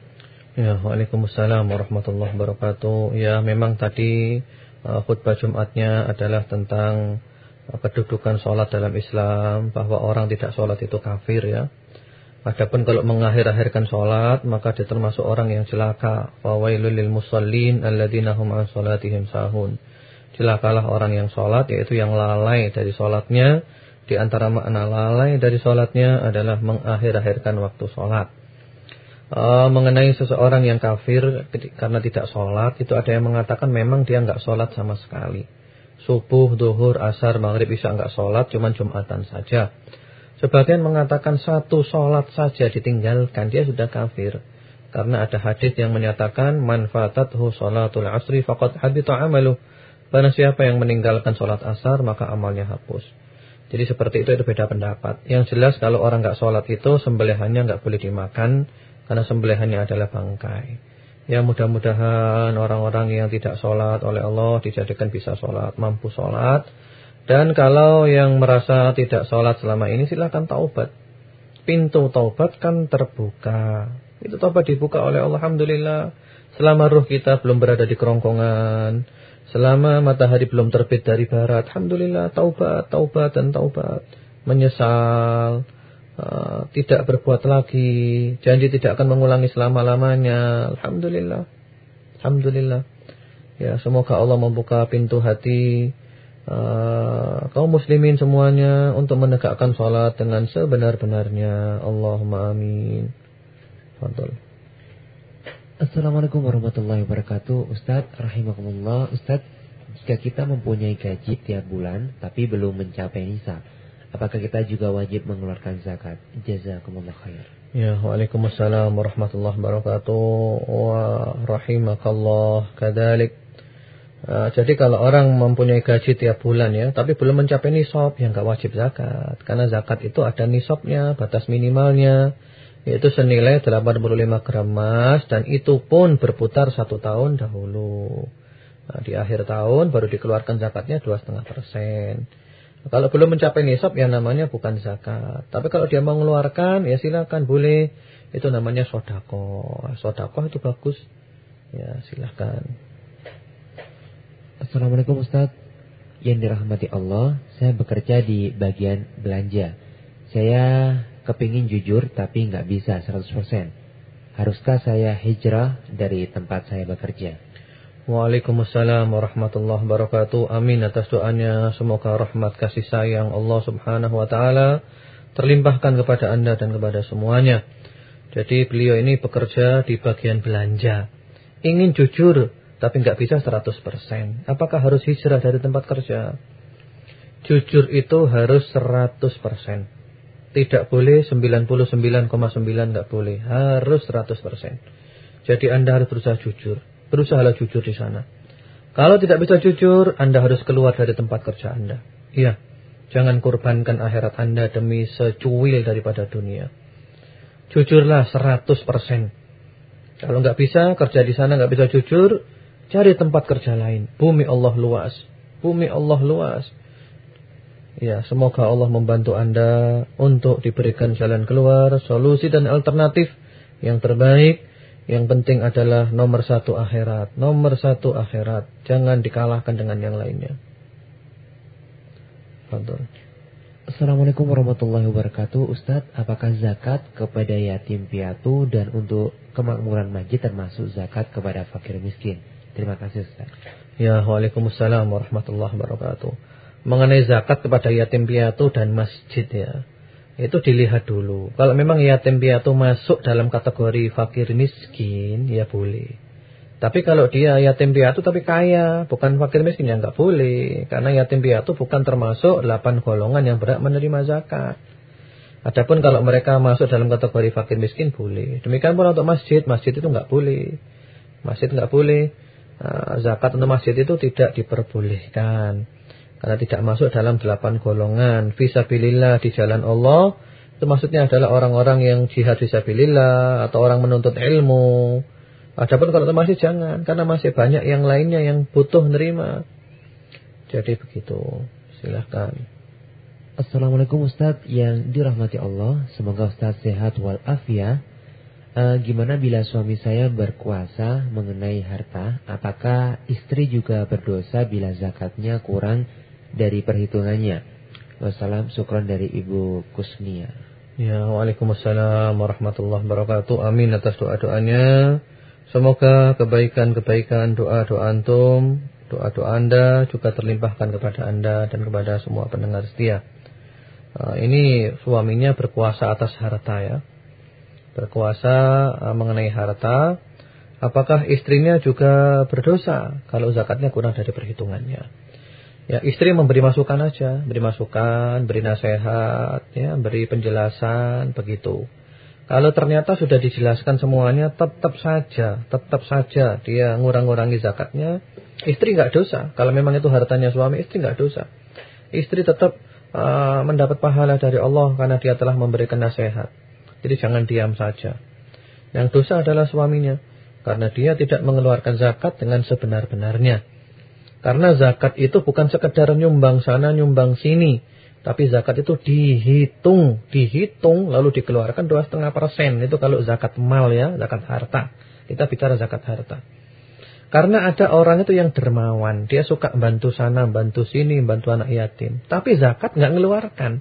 Ya, Waalaikumsalam warahmatullahi wabarakatuh. Ya, memang tadi uh, khutbah Jumatnya adalah tentang kedudukan sholat dalam Islam, bahwa orang tidak sholat itu kafir ya. Adapun kalau mengakhir-akhirkan sholat maka dia termasuk orang yang celaka. Fawailul lil musallin alladzina hum an sholatihim sahun. Celakalah orang yang sholat yaitu yang lalai dari sholatnya. Di antara makna lalai dari sholatnya adalah mengakhir-akhirkan waktu sholat. Uh, mengenai seseorang yang kafir karena tidak sholat itu ada yang mengatakan memang dia nggak sholat sama sekali. Subuh, duhur, asar, maghrib, bisa nggak sholat, cuman jumatan saja. Sebagian mengatakan satu sholat saja ditinggalkan, dia sudah kafir. Karena ada hadis yang menyatakan, manfaatathu sholatul asri faqad habita amalu. Karena siapa yang meninggalkan sholat asar, maka amalnya hapus. Jadi seperti itu, itu beda pendapat. Yang jelas kalau orang nggak sholat itu, sembelihannya nggak boleh dimakan, karena sembelihannya adalah bangkai. Ya mudah-mudahan orang-orang yang tidak sholat oleh Allah dijadikan bisa sholat, mampu sholat. Dan kalau yang merasa tidak sholat selama ini silahkan taubat. Pintu taubat kan terbuka. Itu taubat dibuka oleh Allah. Alhamdulillah. Selama ruh kita belum berada di kerongkongan. Selama matahari belum terbit dari barat. Alhamdulillah taubat, taubat dan taubat. Menyesal. Uh, tidak berbuat lagi. Janji tidak akan mengulangi selama-lamanya. Alhamdulillah. Alhamdulillah. Ya, semoga Allah membuka pintu hati uh, kaum muslimin semuanya untuk menegakkan sholat dengan sebenar-benarnya. Allahumma amin. Fadol. Assalamualaikum warahmatullahi wabarakatuh. Ustaz, rahimakumullah. Ustaz, jika kita mempunyai gaji tiap bulan tapi belum mencapai nisab, apakah kita juga wajib mengeluarkan zakat? Jazakumullah khair. Ya, Waalaikumsalam warahmatullahi wabarakatuh. Wa rahimakallah kadalik. Uh, jadi kalau orang mempunyai gaji tiap bulan ya, tapi belum mencapai nisab, yang nggak wajib zakat. Karena zakat itu ada nisabnya, batas minimalnya, yaitu senilai 85 gram emas, dan itu pun berputar satu tahun dahulu. Nah, di akhir tahun baru dikeluarkan zakatnya 2,5 persen. Kalau belum mencapai nisab, ya namanya bukan zakat. Tapi kalau dia mau mengeluarkan, ya silakan boleh. Itu namanya sodako. Sodako itu bagus. Ya silakan. Assalamualaikum Ustaz Yang dirahmati Allah Saya bekerja di bagian belanja Saya kepingin jujur Tapi nggak bisa 100% Haruskah saya hijrah Dari tempat saya bekerja Waalaikumsalam warahmatullahi wabarakatuh Amin atas doanya Semoga rahmat kasih sayang Allah subhanahu wa ta'ala Terlimpahkan kepada anda dan kepada semuanya Jadi beliau ini bekerja di bagian belanja Ingin jujur tapi nggak bisa 100%. Apakah harus hijrah dari tempat kerja? Jujur itu harus 100%. Tidak boleh 99,9 nggak boleh. Harus 100%. Jadi Anda harus berusaha jujur. Berusahalah jujur di sana. Kalau tidak bisa jujur, Anda harus keluar dari tempat kerja Anda. Iya. Jangan korbankan akhirat Anda demi secuil daripada dunia. Jujurlah 100%. Kalau nggak bisa kerja di sana nggak bisa jujur, Cari tempat kerja lain. Bumi Allah luas. Bumi Allah luas. Ya, semoga Allah membantu Anda untuk diberikan jalan keluar, solusi dan alternatif yang terbaik. Yang penting adalah nomor satu akhirat. Nomor satu akhirat. Jangan dikalahkan dengan yang lainnya. Fadol. Assalamualaikum warahmatullahi wabarakatuh Ustadz, apakah zakat kepada yatim piatu dan untuk kemakmuran masjid termasuk zakat kepada fakir miskin? Terima kasih Ustaz. Ya, Waalaikumsalam warahmatullahi wabarakatuh. Mengenai zakat kepada yatim piatu dan masjid ya. Itu dilihat dulu. Kalau memang yatim piatu masuk dalam kategori fakir miskin, ya boleh. Tapi kalau dia yatim piatu tapi kaya, bukan fakir miskin ya nggak boleh. Karena yatim piatu bukan termasuk 8 golongan yang berhak menerima zakat. Adapun kalau mereka masuk dalam kategori fakir miskin boleh. Demikian pula untuk masjid, masjid itu nggak boleh. Masjid nggak boleh. Eh, zakat untuk masjid itu tidak diperbolehkan karena tidak masuk dalam delapan golongan fisabilillah di jalan Allah itu maksudnya adalah orang-orang yang jihad fisabilillah atau orang menuntut ilmu Adapun kalau masih jangan karena masih banyak yang lainnya yang butuh menerima. Jadi begitu. Silahkan. Assalamualaikum Ustaz yang dirahmati Allah. Semoga Ustaz sehat walafiat. E, gimana bila suami saya berkuasa mengenai harta? Apakah istri juga berdosa bila zakatnya kurang dari perhitungannya? Wassalam, syukran dari Ibu Kusnia. Ya, Waalaikumsalam warahmatullahi wabarakatuh. Amin atas doa-doanya. Semoga kebaikan-kebaikan doa-doa antum, doa-doa Anda juga terlimpahkan kepada Anda dan kepada semua pendengar setia. Uh, ini suaminya berkuasa atas harta ya berkuasa uh, mengenai harta, apakah istrinya juga berdosa kalau zakatnya kurang dari perhitungannya? Ya, istri memberi masukan aja, beri masukan, beri nasihat, ya, beri penjelasan begitu. Kalau ternyata sudah dijelaskan semuanya, tetap saja, tetap saja dia ngurang-ngurangi zakatnya, istri nggak dosa. Kalau memang itu hartanya suami, istri nggak dosa. Istri tetap uh, mendapat pahala dari Allah karena dia telah memberikan nasihat. Jadi jangan diam saja. Yang dosa adalah suaminya. Karena dia tidak mengeluarkan zakat dengan sebenar-benarnya. Karena zakat itu bukan sekedar nyumbang sana, nyumbang sini. Tapi zakat itu dihitung, dihitung lalu dikeluarkan 2,5 persen. Itu kalau zakat mal ya, zakat harta. Kita bicara zakat harta. Karena ada orang itu yang dermawan. Dia suka bantu sana, bantu sini, bantu anak yatim. Tapi zakat nggak ngeluarkan.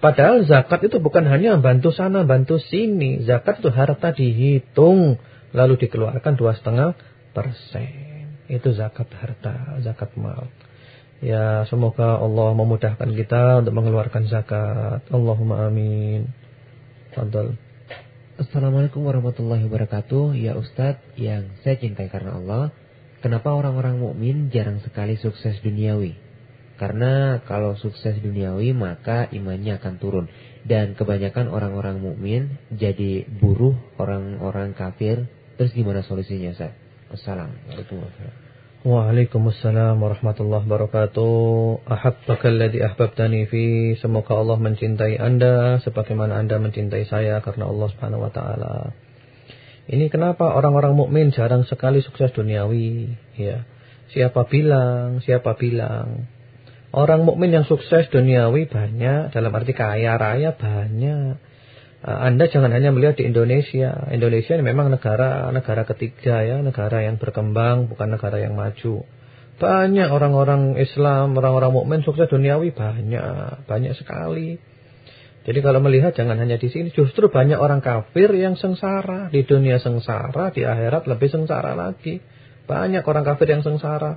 Padahal zakat itu bukan hanya bantu sana, bantu sini. Zakat itu harta dihitung, lalu dikeluarkan dua setengah persen. Itu zakat harta, zakat mal. Ya, semoga Allah memudahkan kita untuk mengeluarkan zakat. Allahumma amin. Fadal. Assalamualaikum warahmatullahi wabarakatuh. Ya Ustadz yang saya cintai karena Allah. Kenapa orang-orang mukmin jarang sekali sukses duniawi? Karena kalau sukses duniawi maka imannya akan turun dan kebanyakan orang-orang mukmin jadi buruh orang-orang kafir. Terus gimana solusinya, Ustaz? Assalamualaikum Waalaikumsalam warahmatullahi wabarakatuh. Ahabbaka alladhi ahbabtani fi. Semoga Allah mencintai Anda sebagaimana Anda mencintai saya karena Allah Subhanahu wa taala. Ini kenapa orang-orang mukmin jarang sekali sukses duniawi, ya. Siapa bilang? Siapa bilang? Orang mukmin yang sukses duniawi banyak, dalam arti kaya raya banyak. Eh, Anda jangan hanya melihat di Indonesia. Indonesia ini memang negara negara ketiga ya, negara yang berkembang, bukan negara yang maju. Banyak orang-orang Islam, orang-orang mukmin sukses duniawi banyak, banyak sekali. Jadi kalau melihat jangan hanya di sini, justru banyak orang kafir yang sengsara di dunia sengsara, di akhirat lebih sengsara lagi. Banyak orang kafir yang sengsara.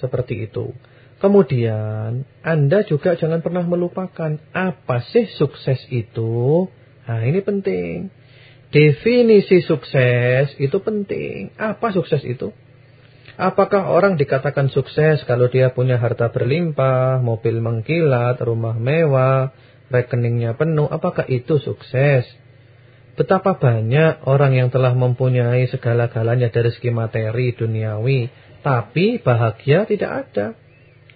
Seperti itu. Kemudian Anda juga jangan pernah melupakan apa sih sukses itu. Nah ini penting. Definisi sukses itu penting. Apa sukses itu? Apakah orang dikatakan sukses kalau dia punya harta berlimpah, mobil mengkilat, rumah mewah, rekeningnya penuh? Apakah itu sukses? Betapa banyak orang yang telah mempunyai segala-galanya dari segi materi duniawi, tapi bahagia tidak ada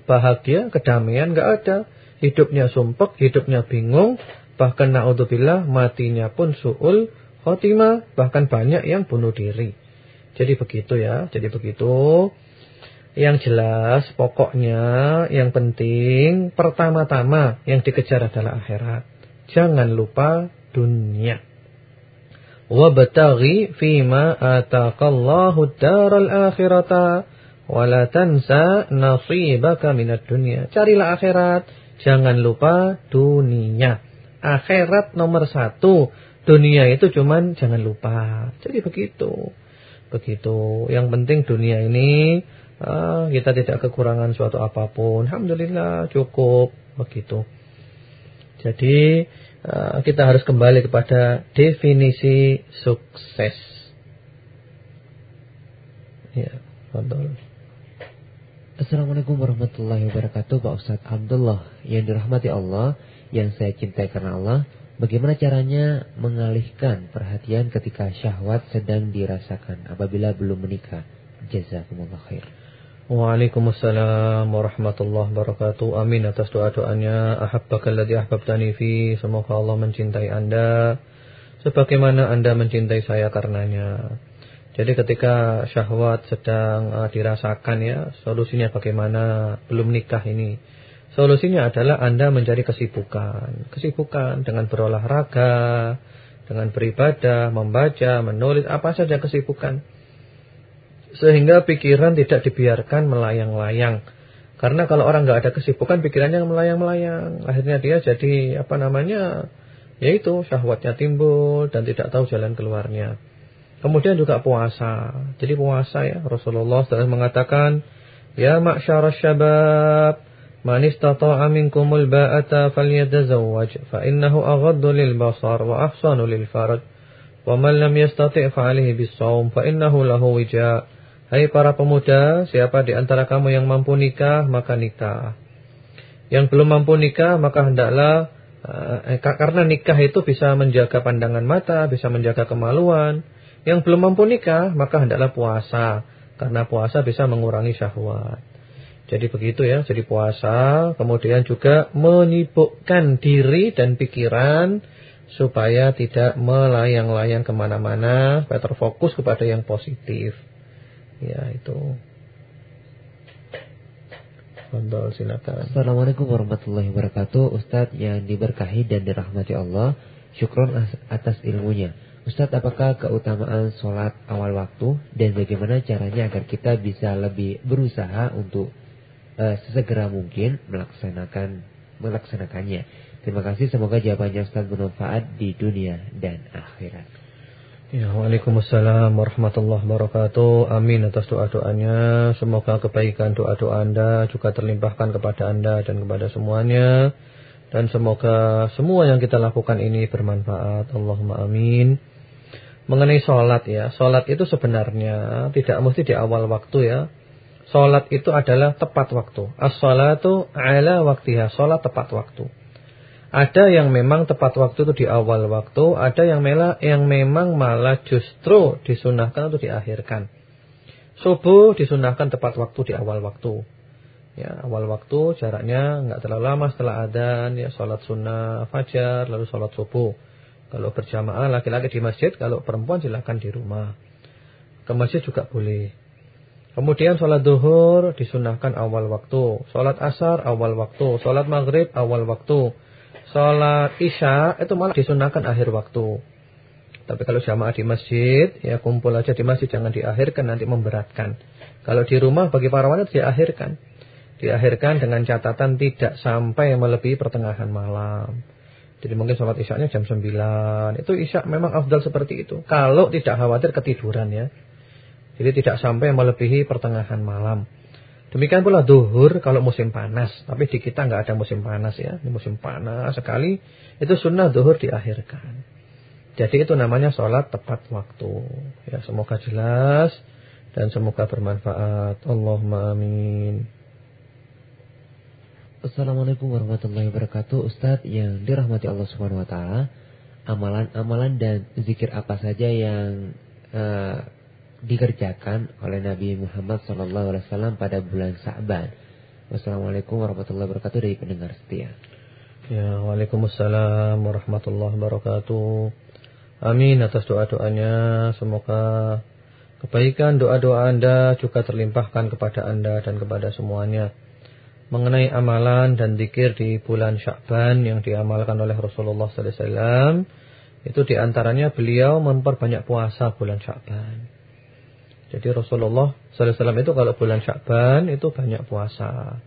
bahagia, kedamaian nggak ada. Hidupnya sumpek, hidupnya bingung, bahkan naudzubillah matinya pun suul khotimah, bahkan banyak yang bunuh diri. Jadi begitu ya, jadi begitu. Yang jelas pokoknya yang penting pertama-tama yang dikejar adalah akhirat. Jangan lupa dunia. Wabtaghi fima ataqallahu daral akhirata Wala tansa nasibaka minat dunia. Carilah akhirat. Jangan lupa dunia. Akhirat nomor satu. Dunia itu cuman jangan lupa. Jadi begitu. Begitu. Yang penting dunia ini ah, kita tidak kekurangan suatu apa pun. Alhamdulillah cukup. Begitu. Jadi ah, kita harus kembali kepada definisi sukses. Ya, betul. Assalamualaikum warahmatullahi wabarakatuh Pak Ustadz Abdullah Yang dirahmati Allah Yang saya cintai karena Allah Bagaimana caranya mengalihkan perhatian ketika syahwat sedang dirasakan Apabila belum menikah? Jazakumullah khair. Waalaikumsalam warahmatullahi wabarakatuh. Amin atas doa-doanya. Ahabbakalladhi ahbabtani fi. Semoga Allah mencintai anda Sebagaimana anda mencintai saya karenanya. Jadi ketika syahwat sedang uh, dirasakan ya, solusinya bagaimana? Belum nikah ini. Solusinya adalah Anda mencari kesibukan. Kesibukan dengan berolahraga, dengan beribadah, membaca, menulis, apa saja kesibukan. Sehingga pikiran tidak dibiarkan melayang-layang. Karena kalau orang nggak ada kesibukan, pikirannya melayang-melayang. Akhirnya dia jadi apa namanya, yaitu syahwatnya timbul dan tidak tahu jalan keluarnya. Kemudian juga puasa. Jadi puasa ya Rasulullah SAW mengatakan, Ya ma'syara syabab, lil basar wa ahsanu lil faraj. Wa man lam yastati' fa 'alaihi bis-shaum fa innahu lahu wija'. Hai para pemuda, siapa di antara kamu yang mampu nikah, maka nikah. Yang belum mampu nikah, maka hendaklah eh, karena nikah itu bisa menjaga pandangan mata, bisa menjaga kemaluan, yang belum mampu nikah, maka hendaklah puasa. Karena puasa bisa mengurangi syahwat. Jadi begitu ya, jadi puasa, kemudian juga menyibukkan diri dan pikiran supaya tidak melayang-layang ke mana-mana, supaya terfokus kepada yang positif. Ya itu. Fadol silakan. Assalamualaikum warahmatullahi wabarakatuh. Ustadz yang diberkahi dan dirahmati Allah, syukron atas ilmunya. Ustadz, apakah keutamaan sholat awal waktu dan bagaimana caranya agar kita bisa lebih berusaha untuk uh, sesegera mungkin melaksanakan melaksanakannya? Terima kasih, semoga jawabannya Ustadz bermanfaat di dunia dan akhirat. Ya, Waalaikumsalam warahmatullahi wabarakatuh. Amin atas doa-doanya. Semoga kebaikan doa-doa Anda juga terlimpahkan kepada Anda dan kepada semuanya. Dan semoga semua yang kita lakukan ini bermanfaat. Allahumma amin. Mengenai sholat ya, sholat itu sebenarnya tidak mesti di awal waktu ya. Sholat itu adalah tepat waktu. As-sholatu ala waktiha, sholat tepat waktu. Ada yang memang tepat waktu itu di awal waktu, ada yang mela, yang memang malah justru disunahkan untuk diakhirkan. Subuh disunahkan tepat waktu di awal waktu. Ya, awal waktu jaraknya nggak terlalu lama setelah adzan, ya sholat sunnah fajar, lalu sholat subuh. Kalau berjamaah laki-laki di masjid, kalau perempuan silakan di rumah. Ke masjid juga boleh. Kemudian sholat duhur disunahkan awal waktu. Sholat asar awal waktu. Sholat maghrib awal waktu. Sholat isya itu malah disunahkan akhir waktu. Tapi kalau jamaah di masjid, ya kumpul aja di masjid, jangan diakhirkan nanti memberatkan. Kalau di rumah bagi para wanita diakhirkan. Diakhirkan dengan catatan tidak sampai melebihi pertengahan malam. Jadi mungkin sholat isyaknya jam 9. Itu isyak memang afdal seperti itu. Kalau tidak khawatir ketiduran ya. Jadi tidak sampai melebihi pertengahan malam. Demikian pula duhur kalau musim panas. Tapi di kita nggak ada musim panas ya. Ini musim panas sekali. Itu sunnah duhur diakhirkan. Jadi itu namanya sholat tepat waktu. Ya semoga jelas. Dan semoga bermanfaat. Allahumma amin. Assalamualaikum warahmatullahi wabarakatuh Ustadz yang dirahmati Allah subhanahu wa ta'ala Amalan-amalan dan zikir apa saja yang uh, dikerjakan oleh Nabi Muhammad SAW pada bulan Sa'ban Wassalamualaikum warahmatullahi wabarakatuh dari pendengar setia. Ya, Waalaikumsalam warahmatullahi wabarakatuh. Amin atas doa-doanya. Semoga kebaikan doa-doa Anda juga terlimpahkan kepada Anda dan kepada semuanya. Mengenai amalan dan zikir di bulan Sya'ban yang diamalkan oleh Rasulullah wasallam itu di antaranya beliau memperbanyak puasa bulan Sya'ban. Jadi Rasulullah wasallam itu kalau bulan Sya'ban itu banyak puasa.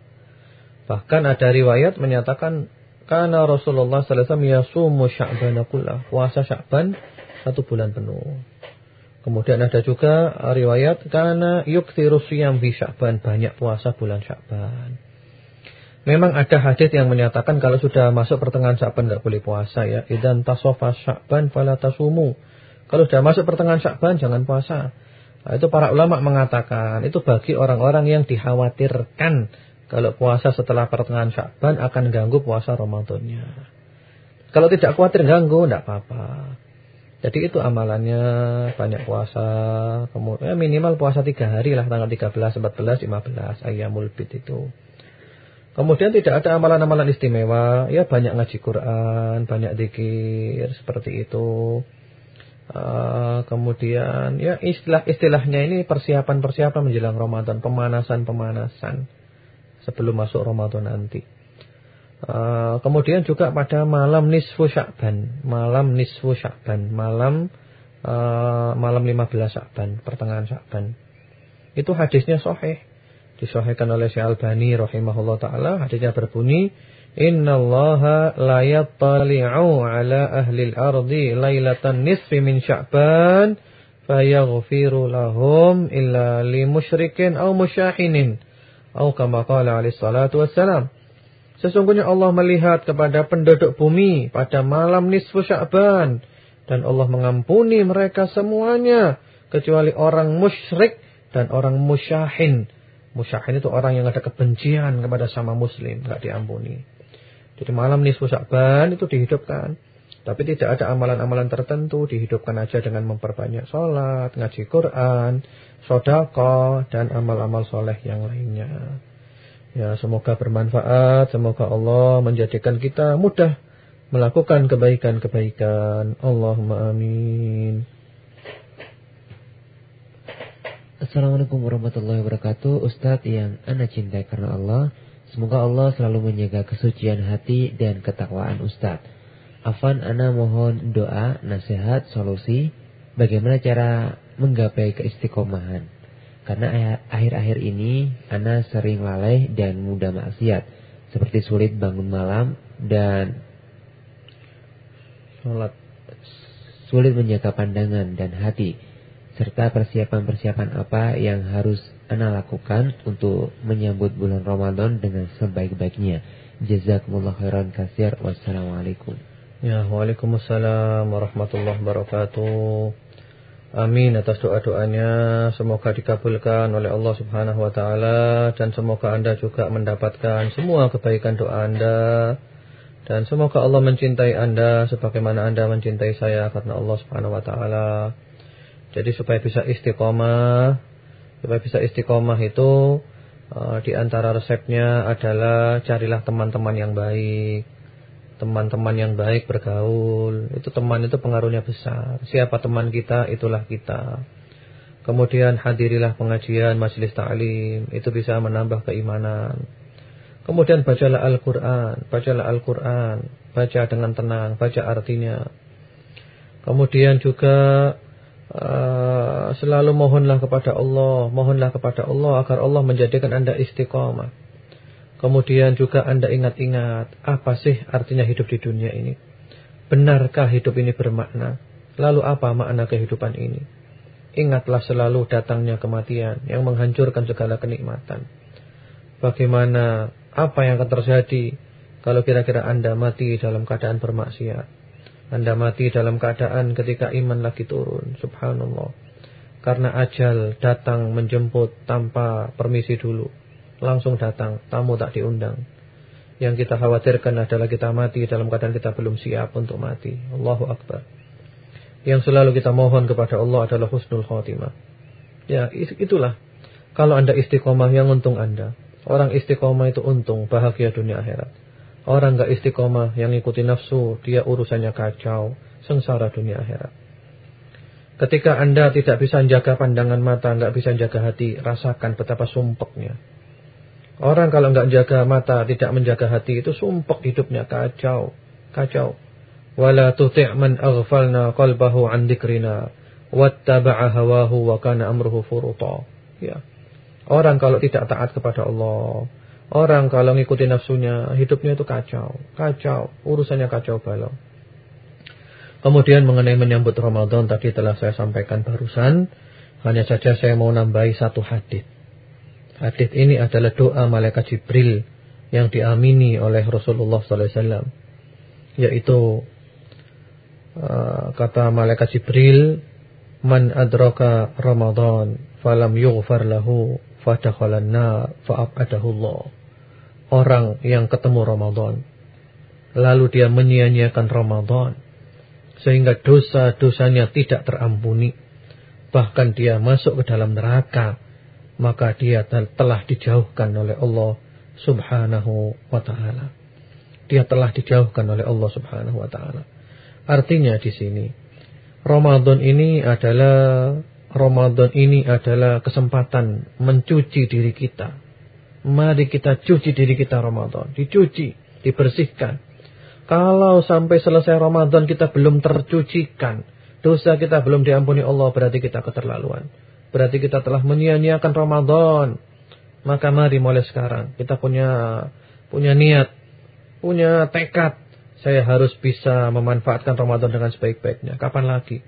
Bahkan ada riwayat menyatakan karena Rasulullah wasallam yasumu Sya'ban kullah, puasa Sya'ban satu bulan penuh. Kemudian ada juga riwayat karena yukthiru siyam fi Sya'ban, banyak puasa bulan Sya'ban. Memang ada hadis yang menyatakan kalau sudah masuk pertengahan Sya'ban nggak boleh puasa ya. Idan tasofa Sya'ban fala tasumu. Kalau sudah masuk pertengahan Sya'ban jangan puasa. Nah, itu para ulama mengatakan itu bagi orang-orang yang dikhawatirkan kalau puasa setelah pertengahan Sya'ban akan ganggu puasa Ramadannya. Kalau tidak khawatir ganggu enggak apa-apa. Jadi itu amalannya banyak puasa, kemudian minimal puasa tiga hari lah tanggal 13, 14, 15 ayamul bid itu. Kemudian tidak ada amalan-amalan istimewa, ya banyak ngaji Quran, banyak zikir seperti itu. Uh, kemudian ya istilah-istilahnya ini persiapan-persiapan menjelang Ramadan, pemanasan-pemanasan sebelum masuk Ramadan nanti. Uh, kemudian juga pada malam nisfu Sya'ban, malam nisfu Sya'ban, malam uh, malam 15 Sya'ban, pertengahan Sya'ban. Itu hadisnya sahih. Disahihkan oleh Syekh Albani rahimahullah taala, hadisnya berbunyi Inna Allah la yattali'u ala ahli al-ardi lailatan nisfi min sya'ban fayaghfiru lahum illa li musyrikin aw musyahinin aw kama qala alaihi salatu wassalam Sesungguhnya Allah melihat kepada penduduk bumi pada malam nisfu Sya'ban dan Allah mengampuni mereka semuanya kecuali orang musyrik dan orang musyahin. Musyahin itu orang yang ada kebencian kepada sama muslim, enggak diampuni. Jadi malam nisfu Sya'ban itu dihidupkan. Tapi tidak ada amalan-amalan tertentu, dihidupkan aja dengan memperbanyak sholat, ngaji Quran, sodako, dan amal-amal soleh yang lainnya. Ya, semoga bermanfaat, semoga Allah menjadikan kita mudah melakukan kebaikan-kebaikan. Allahumma amin. Assalamualaikum warahmatullahi wabarakatuh Ustadz yang anda cintai karena Allah Semoga Allah selalu menjaga kesucian hati dan ketakwaan Ustadz. Afan Ana mohon doa, nasihat, solusi bagaimana cara menggapai keistiqomahan. Karena akhir-akhir ini Ana sering lalai dan mudah maksiat. Seperti sulit bangun malam dan. Sulit menjaga pandangan dan hati. Serta persiapan-persiapan apa yang harus anda lakukan untuk menyambut bulan Ramadan dengan sebaik-baiknya. Jazakumullah khairan kasir. Wassalamualaikum. Ya, Waalaikumsalam warahmatullahi wabarakatuh. Amin atas doa-doanya. Semoga dikabulkan oleh Allah Subhanahu wa taala dan semoga Anda juga mendapatkan semua kebaikan doa Anda. Dan semoga Allah mencintai Anda sebagaimana Anda mencintai saya karena Allah Subhanahu wa taala. Jadi supaya bisa istiqomah Supaya bisa istiqomah itu uh, di antara resepnya adalah carilah teman-teman yang baik. Teman-teman yang baik bergaul. Itu teman itu pengaruhnya besar. Siapa teman kita, itulah kita. Kemudian hadirilah pengajian, majelis ta'lim. Itu bisa menambah keimanan. Kemudian bacalah Al-Quran. Bacalah Al-Quran. Baca dengan tenang. Baca artinya. Kemudian juga Uh, selalu mohonlah kepada Allah, mohonlah kepada Allah agar Allah menjadikan Anda istiqamah. Kemudian juga Anda ingat-ingat, apa sih artinya hidup di dunia ini? Benarkah hidup ini bermakna? Lalu apa makna kehidupan ini? Ingatlah selalu datangnya kematian yang menghancurkan segala kenikmatan. Bagaimana, apa yang akan terjadi kalau kira-kira Anda mati dalam keadaan bermaksiat? Anda mati dalam keadaan ketika iman lagi turun. Subhanallah. Karena ajal datang menjemput tanpa permisi dulu. Langsung datang, tamu tak diundang. Yang kita khawatirkan adalah kita mati dalam keadaan kita belum siap untuk mati. Allahu Akbar. Yang selalu kita mohon kepada Allah adalah husnul khotimah. Ya, itulah. Kalau Anda istiqomah yang untung Anda. Orang istiqomah itu untung, bahagia dunia akhirat. Orang gak istiqomah yang ikuti nafsu, dia urusannya kacau, sengsara dunia akhirat. Ketika anda tidak bisa menjaga pandangan mata, nggak bisa menjaga hati, rasakan betapa sumpeknya. Orang kalau nggak menjaga mata, tidak menjaga hati, itu sumpek hidupnya, kacau, kacau. Wala tuti' man aghfalna qalbahu an dikrina, wattaba'a hawahu wa kana amruhu furuta. Ya. Orang kalau tidak taat kepada Allah, Orang kalau ngikutin nafsunya, hidupnya itu kacau. Kacau, urusannya kacau balau. Kemudian mengenai menyambut Ramadan tadi telah saya sampaikan barusan. Hanya saja saya mau nambahi satu hadis. Hadis ini adalah doa malaikat Jibril yang diamini oleh Rasulullah SAW. Yaitu uh, kata malaikat Jibril, Man adraka Ramadan falam yughfar lahu fadakhalan nar fa'abadahu Allah orang yang ketemu Ramadan. Lalu dia menyia-nyiakan Ramadan. Sehingga dosa-dosanya tidak terampuni. Bahkan dia masuk ke dalam neraka. Maka dia telah dijauhkan oleh Allah subhanahu wa ta'ala. Dia telah dijauhkan oleh Allah subhanahu wa ta'ala. Artinya di sini. Ramadan ini adalah Ramadan ini adalah kesempatan mencuci diri kita. Mari kita cuci diri kita Ramadan. Dicuci, dibersihkan. Kalau sampai selesai Ramadan kita belum tercucikan, dosa kita belum diampuni Allah, berarti kita keterlaluan. Berarti kita telah menyia-nyiakan Ramadan. Maka mari mulai sekarang kita punya punya niat, punya tekad. Saya harus bisa memanfaatkan Ramadan dengan sebaik-baiknya. Kapan lagi?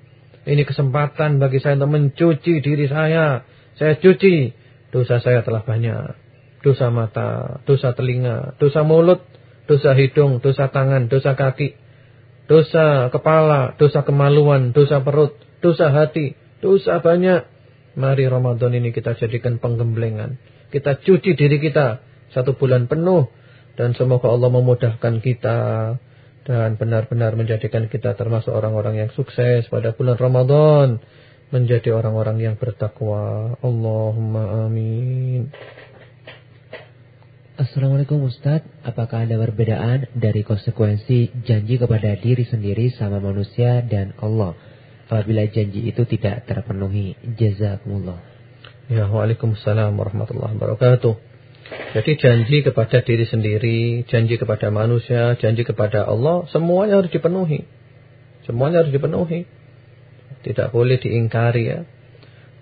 Ini kesempatan bagi saya untuk mencuci diri saya. Saya cuci. Dosa saya telah banyak. Dosa mata, dosa telinga, dosa mulut, dosa hidung, dosa tangan, dosa kaki, dosa kepala, dosa kemaluan, dosa perut, dosa hati, dosa banyak. Mari Ramadan ini kita jadikan penggemblengan. Kita cuci diri kita satu bulan penuh. Dan semoga Allah memudahkan kita. Dan benar-benar menjadikan kita termasuk orang-orang yang sukses pada bulan Ramadan. Menjadi orang-orang yang bertakwa. Allahumma amin. Assalamualaikum Ustadz, apakah ada perbedaan dari konsekuensi janji kepada diri sendiri sama manusia dan Allah apabila janji itu tidak terpenuhi? Jazakumullah. Ya, Waalaikumsalam warahmatullahi wabarakatuh. Jadi janji kepada diri sendiri, janji kepada manusia, janji kepada Allah, semuanya harus dipenuhi. Semuanya harus dipenuhi. Tidak boleh diingkari ya.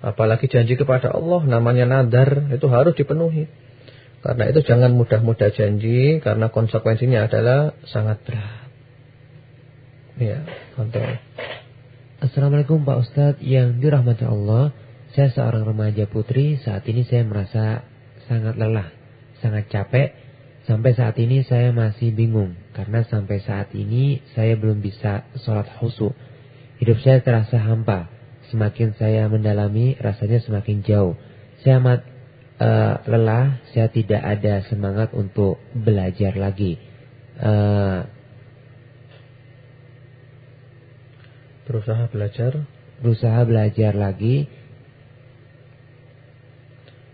Apalagi janji kepada Allah, namanya nadar, itu harus dipenuhi. Karena itu jangan mudah-mudah janji, karena konsekuensinya adalah sangat berat. Ya, kontrol. Assalamualaikum Pak Ustadz yang dirahmati Allah. Saya seorang remaja putri, saat ini saya merasa sangat lelah, sangat capek. Sampai saat ini saya masih bingung, karena sampai saat ini saya belum bisa sholat khusyuk. Hidup saya terasa hampa. Semakin saya mendalami, rasanya semakin jauh. Saya amat uh, lelah, saya tidak ada semangat untuk belajar lagi. Uh, berusaha belajar? Berusaha belajar lagi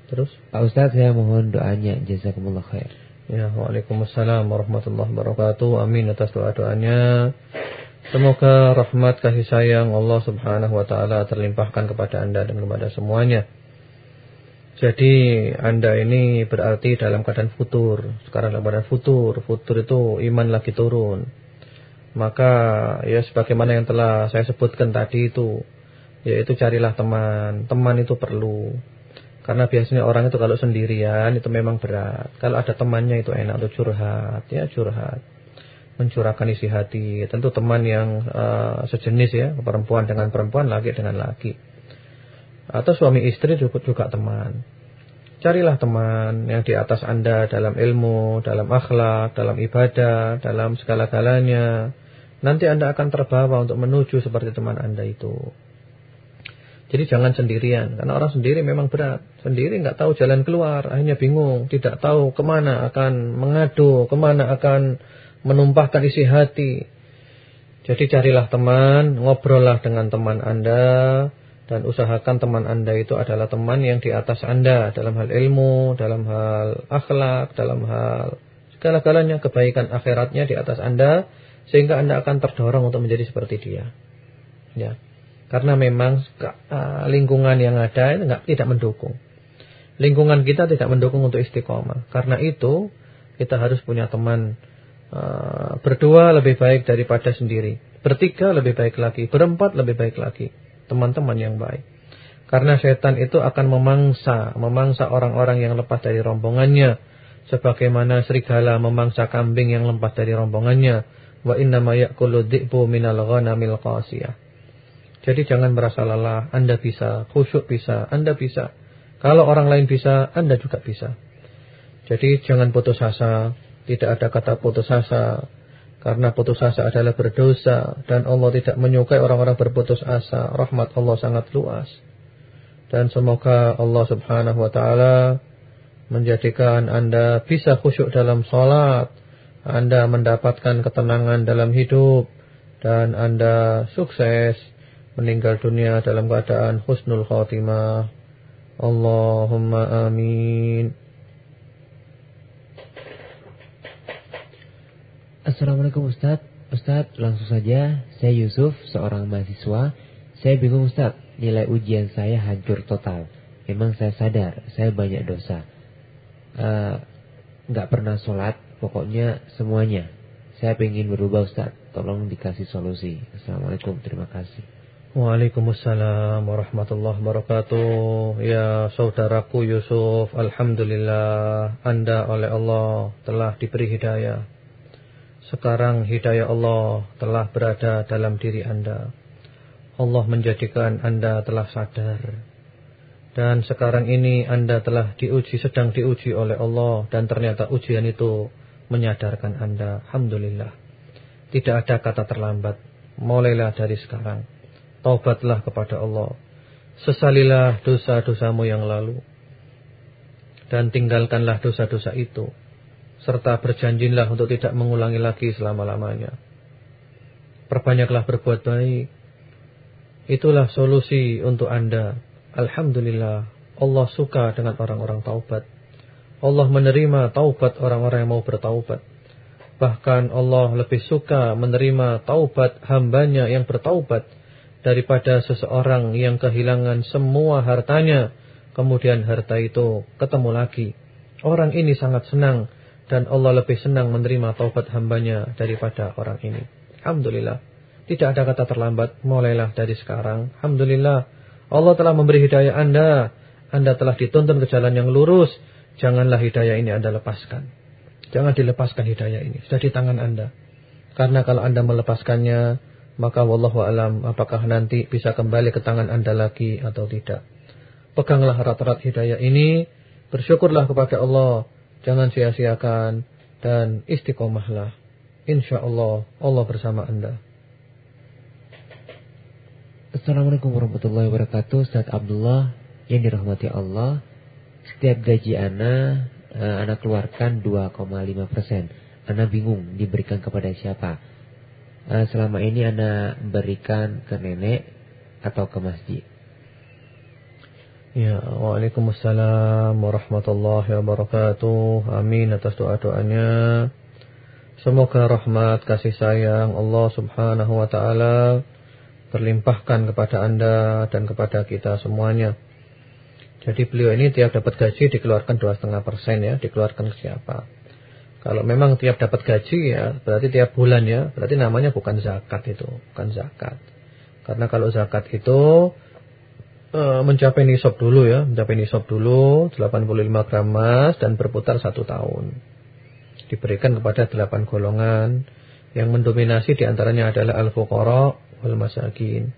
Terus? Pak Ustaz saya mohon doanya jazakumullah khair. Ya, Waalaikumsalam warahmatullahi wabarakatuh. Amin atas doa-doanya. Semoga rahmat kasih sayang Allah Subhanahu wa taala terlimpahkan kepada Anda dan kepada semuanya. Jadi Anda ini berarti dalam keadaan futur. Sekarang dalam keadaan futur. Futur itu iman lagi turun. Maka ya sebagaimana yang telah saya sebutkan tadi itu. Yaitu carilah teman. Teman itu perlu. Karena biasanya orang itu kalau sendirian itu memang berat. Kalau ada temannya itu enak untuk curhat, ya curhat. Mencurahkan isi hati. Tentu teman yang uh, sejenis ya, perempuan dengan perempuan, laki dengan laki. Atau suami istri juga, juga teman. Carilah teman yang di atas Anda dalam ilmu, dalam akhlak, dalam ibadah, dalam segala-galanya. Nanti Anda akan terbawa untuk menuju seperti teman Anda itu. Jadi jangan sendirian, karena orang sendiri memang berat. Sendiri nggak tahu jalan keluar, akhirnya bingung, tidak tahu ke mana akan mengadu, ke mana akan menumpahkan isi hati. Jadi carilah teman, ngobrollah dengan teman Anda, dan usahakan teman Anda itu adalah teman yang di atas Anda, dalam hal ilmu, dalam hal akhlak, dalam hal segala-galanya kebaikan akhiratnya di atas Anda, sehingga Anda akan terdorong untuk menjadi seperti dia. Ya. Karena memang lingkungan yang ada itu enggak tidak mendukung. Lingkungan kita tidak mendukung untuk istiqomah. Karena itu kita harus punya teman berdua lebih baik daripada sendiri. Bertiga lebih baik lagi, berempat lebih baik lagi. Teman-teman yang baik. Karena setan itu akan memangsa, memangsa orang-orang yang lepas dari rombongannya sebagaimana serigala memangsa kambing yang lepas dari rombongannya. Wa inna ma ya'kulu minal ghanamil qasiyah. Jadi jangan merasa lelah, Anda bisa, khusyuk bisa, Anda bisa. Kalau orang lain bisa, Anda juga bisa. Jadi jangan putus asa, tidak ada kata putus asa. Karena putus asa adalah berdosa dan Allah tidak menyukai orang-orang berputus asa. Rahmat Allah sangat luas. Dan semoga Allah Subhanahu wa taala menjadikan Anda bisa khusyuk dalam salat, Anda mendapatkan ketenangan dalam hidup dan Anda sukses meninggal dunia dalam keadaan husnul khatimah. Allahumma amin. Assalamualaikum Ustaz. Ustadz, langsung saja, saya Yusuf, seorang mahasiswa. Saya bingung Ustadz, nilai ujian saya hancur total. Memang saya sadar, saya banyak dosa. Uh, nggak pernah sholat, pokoknya semuanya. Saya ingin berubah Ustadz, tolong dikasih solusi. Assalamualaikum, terima kasih. Waalaikumsalam warahmatullahi wabarakatuh. Ya saudaraku Yusuf, Alhamdulillah Anda oleh Allah telah diberi hidayah sekarang hidayah Allah telah berada dalam diri Anda. Allah menjadikan Anda telah sadar. Dan sekarang ini Anda telah diuji, sedang diuji oleh Allah. Dan ternyata ujian itu menyadarkan Anda. Alhamdulillah. Tidak ada kata terlambat. Mulailah dari sekarang. Taubatlah kepada Allah. Sesalilah dosa-dosamu yang lalu. Dan tinggalkanlah dosa-dosa itu serta berjanjilah untuk tidak mengulangi lagi selama-lamanya. Perbanyaklah berbuat baik. Itulah solusi untuk Anda. Alhamdulillah, Allah suka dengan orang-orang taubat. Allah menerima taubat orang-orang yang mau bertaubat. Bahkan Allah lebih suka menerima taubat hambanya yang bertaubat daripada seseorang yang kehilangan semua hartanya. Kemudian harta itu ketemu lagi. Orang ini sangat senang dan Allah lebih senang menerima taubat hambanya daripada orang ini. Alhamdulillah. Tidak ada kata terlambat. Mulailah dari sekarang. Alhamdulillah. Allah telah memberi hidayah Anda. Anda telah dituntun ke jalan yang lurus. Janganlah hidayah ini Anda lepaskan. Jangan dilepaskan hidayah ini. Sudah di tangan Anda. Karena kalau Anda melepaskannya, maka wallahu alam apakah nanti bisa kembali ke tangan Anda lagi atau tidak. Peganglah erat-erat hidayah ini. Bersyukurlah kepada Allah Jangan sia-siakan dan istiqomahlah. Insya Allah Allah bersama anda. Assalamualaikum warahmatullahi wabarakatuh. Ustaz Abdullah yang dirahmati Allah. Setiap gaji Ana, uh, Ana keluarkan 2,5 persen. Ana bingung diberikan kepada siapa. Uh, selama ini Ana berikan ke nenek atau ke masjid. Ya, Waalaikumsalam warahmatullahi wabarakatuh. Amin atas doa-doanya. Semoga rahmat kasih sayang Allah Subhanahu wa taala terlimpahkan kepada Anda dan kepada kita semuanya. Jadi beliau ini tiap dapat gaji dikeluarkan 2,5% ya, dikeluarkan ke siapa? Kalau memang tiap dapat gaji ya, berarti tiap bulan ya, berarti namanya bukan zakat itu, bukan zakat. Karena kalau zakat itu mencapai nisab dulu ya, mencapai nisab dulu 85 gram emas dan berputar satu tahun. Diberikan kepada delapan golongan yang mendominasi di antaranya adalah al-fuqara wal masakin.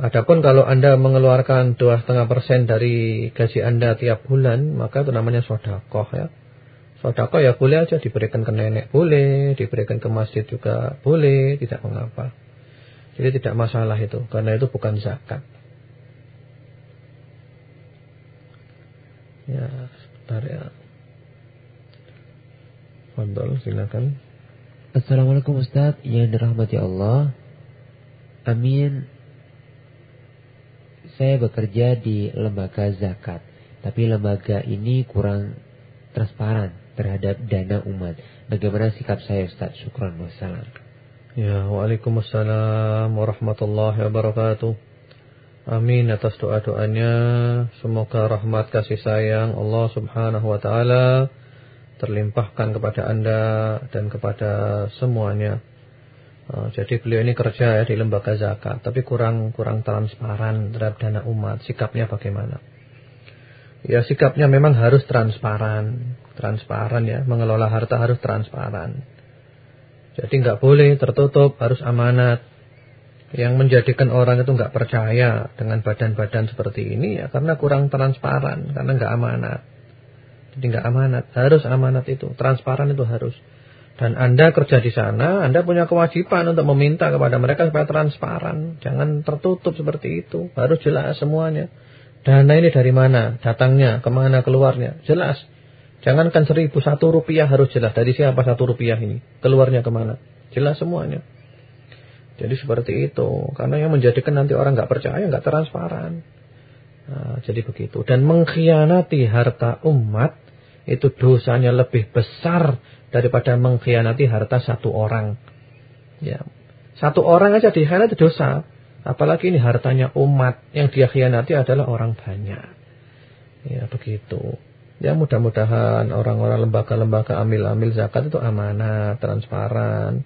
Adapun kalau Anda mengeluarkan 2,5% dari gaji Anda tiap bulan, maka itu namanya sodakoh ya. Sodakoh ya boleh aja diberikan ke nenek boleh, diberikan ke masjid juga boleh, tidak mengapa. Jadi tidak masalah itu, karena itu bukan zakat. Ya, sebentar ya. Fadol, silakan. Assalamualaikum Ustaz, yang dirahmati Allah. Amin. Saya bekerja di lembaga zakat, tapi lembaga ini kurang transparan terhadap dana umat. Bagaimana sikap saya Ustaz? Syukran wassalam. Ya, Waalaikumsalam warahmatullahi wabarakatuh. Amin atas doa-doanya. Semoga rahmat kasih sayang Allah Subhanahu wa taala terlimpahkan kepada Anda dan kepada semuanya. Uh, jadi beliau ini kerja ya di lembaga zakat, tapi kurang kurang transparan terhadap dana umat. Sikapnya bagaimana? Ya sikapnya memang harus transparan, transparan ya, mengelola harta harus transparan. Jadi nggak boleh tertutup, harus amanat yang menjadikan orang itu nggak percaya dengan badan-badan seperti ini ya karena kurang transparan, karena nggak amanat. Jadi nggak amanat, harus amanat itu, transparan itu harus. Dan Anda kerja di sana, Anda punya kewajiban untuk meminta kepada mereka supaya transparan, jangan tertutup seperti itu, harus jelas semuanya. Dana ini dari mana, datangnya, ke mana keluarnya, jelas. Jangankan seribu satu rupiah harus jelas dari siapa satu rupiah ini, keluarnya ke mana, jelas semuanya. Jadi seperti itu. Karena yang menjadikan nanti orang nggak percaya, nggak transparan. Nah, jadi begitu. Dan mengkhianati harta umat itu dosanya lebih besar daripada mengkhianati harta satu orang. Ya. Satu orang aja dikhianati dosa. Apalagi ini hartanya umat yang dia khianati adalah orang banyak. Ya begitu. Ya mudah-mudahan orang-orang lembaga-lembaga amil-amil zakat itu amanah, transparan.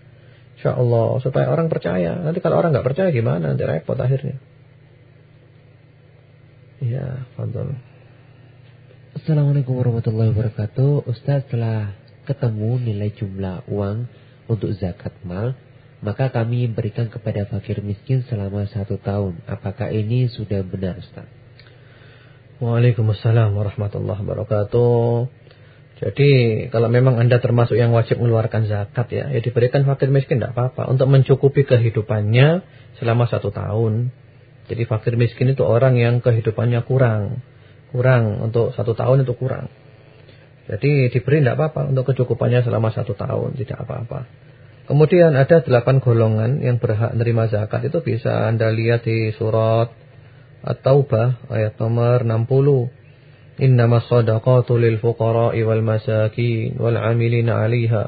Insya Allah supaya orang percaya. Nanti kalau orang nggak percaya gimana? Nanti repot akhirnya. Ya, fadol. Assalamualaikum warahmatullahi wabarakatuh. Ustaz telah ketemu nilai jumlah uang untuk zakat mal, maka kami berikan kepada fakir miskin selama satu tahun. Apakah ini sudah benar Ustaz? Waalaikumsalam warahmatullahi wabarakatuh. Jadi kalau memang anda termasuk yang wajib mengeluarkan zakat ya, ya diberikan fakir miskin tidak apa-apa untuk mencukupi kehidupannya selama satu tahun. Jadi fakir miskin itu orang yang kehidupannya kurang kurang untuk satu tahun itu kurang. Jadi diberi tidak apa-apa untuk kecukupannya selama satu tahun tidak apa-apa. Kemudian ada delapan golongan yang berhak menerima zakat itu bisa anda lihat di surat At-Taubah ayat nomor 60. Masakin wal 'amilina 'alaiha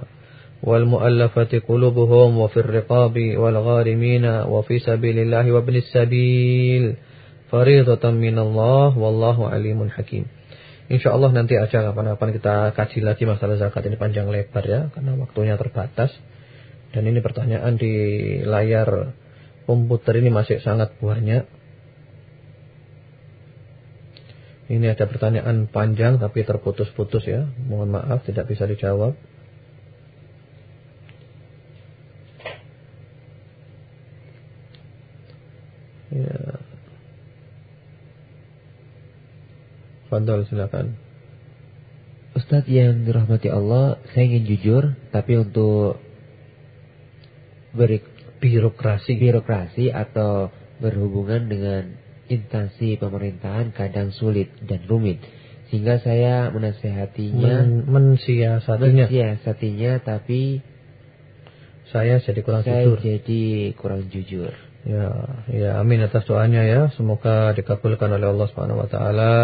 wal mu'allafati qulubuhum wa fir riqabi wal gharimina wa fi sabilillahi wa ibnis sabil faridatan minallah wallahu alimun hakim. Insyaallah nanti aja kapan-kapan kita kaji lagi masalah zakat ini panjang lebar ya karena waktunya terbatas. Dan ini pertanyaan di layar komputer ini masih sangat banyak. Ini ada pertanyaan panjang tapi terputus-putus ya. Mohon maaf tidak bisa dijawab. Ya. Fadol silakan. Ustadz yang dirahmati Allah, saya ingin jujur, tapi untuk beri birokrasi birokrasi atau berhubungan dengan instansi pemerintahan kadang sulit dan rumit. Sehingga saya menasehatinya. Men, mensiasatinya. Mensiasatinya tapi saya jadi kurang saya jujur. jadi kurang jujur. Ya ya amin atas doanya ya. Semoga dikabulkan oleh Allah Subhanahu wa taala.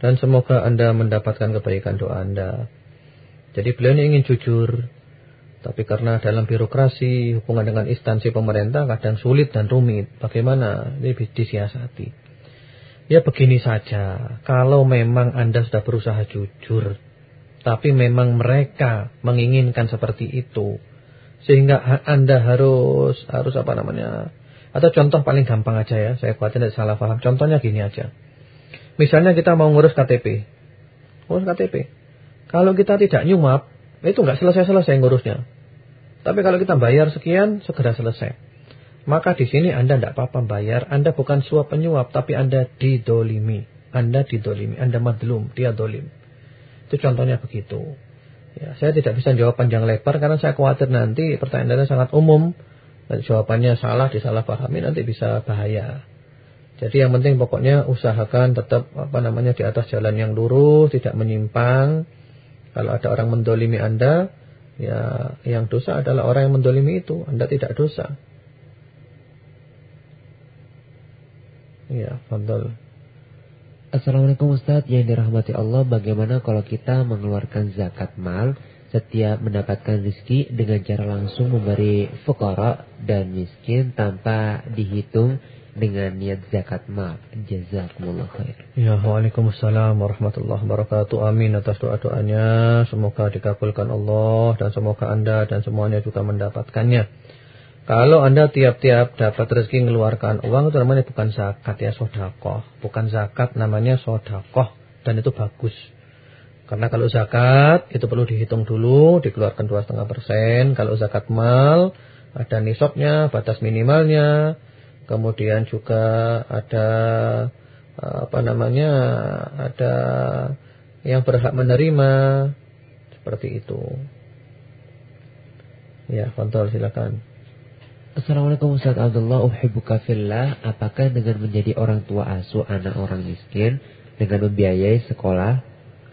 Dan semoga Anda mendapatkan kebaikan doa Anda. Jadi beliau ini ingin jujur. Tapi karena dalam birokrasi, hubungan dengan instansi pemerintah kadang sulit dan rumit. Bagaimana? Ini disiasati. Ya begini saja. Kalau memang Anda sudah berusaha jujur. Tapi memang mereka menginginkan seperti itu. Sehingga Anda harus, harus apa namanya. Atau contoh paling gampang aja ya. Saya khawatir tidak salah paham. Contohnya gini aja. Misalnya kita mau ngurus KTP. Ngurus KTP. Kalau kita tidak nyumap, itu nggak selesai-selesai ngurusnya. Tapi kalau kita bayar sekian, segera selesai. Maka di sini Anda tidak apa-apa bayar. Anda bukan suap penyuap, tapi Anda didolimi. Anda didolimi. Anda madlum, dia dolim. Itu contohnya begitu. Ya, saya tidak bisa jawab panjang lebar karena saya khawatir nanti pertanyaannya sangat umum. Dan jawabannya salah, disalahpahami, nanti bisa bahaya. Jadi yang penting pokoknya usahakan tetap apa namanya di atas jalan yang lurus, tidak menyimpang. Kalau ada orang mendolimi Anda, ya yang dosa adalah orang yang mendolimi itu. Anda tidak dosa. Ya, fadol. Assalamualaikum Ustaz yang dirahmati Allah. Bagaimana kalau kita mengeluarkan zakat mal setiap mendapatkan rezeki dengan cara langsung memberi fukara dan miskin tanpa dihitung dengan niat zakat mal. Jazakumullah khair. Ya, Waalaikumsalam warahmatullahi wabarakatuh. Amin atas doa-doanya. Semoga dikabulkan Allah dan semoga Anda dan semuanya juga mendapatkannya. Kalau Anda tiap-tiap dapat rezeki mengeluarkan uang itu namanya bukan zakat ya, sodakoh. Bukan zakat namanya sodakoh. Dan itu bagus. Karena kalau zakat itu perlu dihitung dulu, dikeluarkan 2,5%. Kalau zakat mal ada nisabnya, batas minimalnya, Kemudian juga ada apa namanya? Ada yang berhak menerima seperti itu. Ya, kontrol silakan. Assalamualaikum Ustaz Abdullah fillah Apakah dengan menjadi orang tua asuh anak orang miskin Dengan membiayai sekolah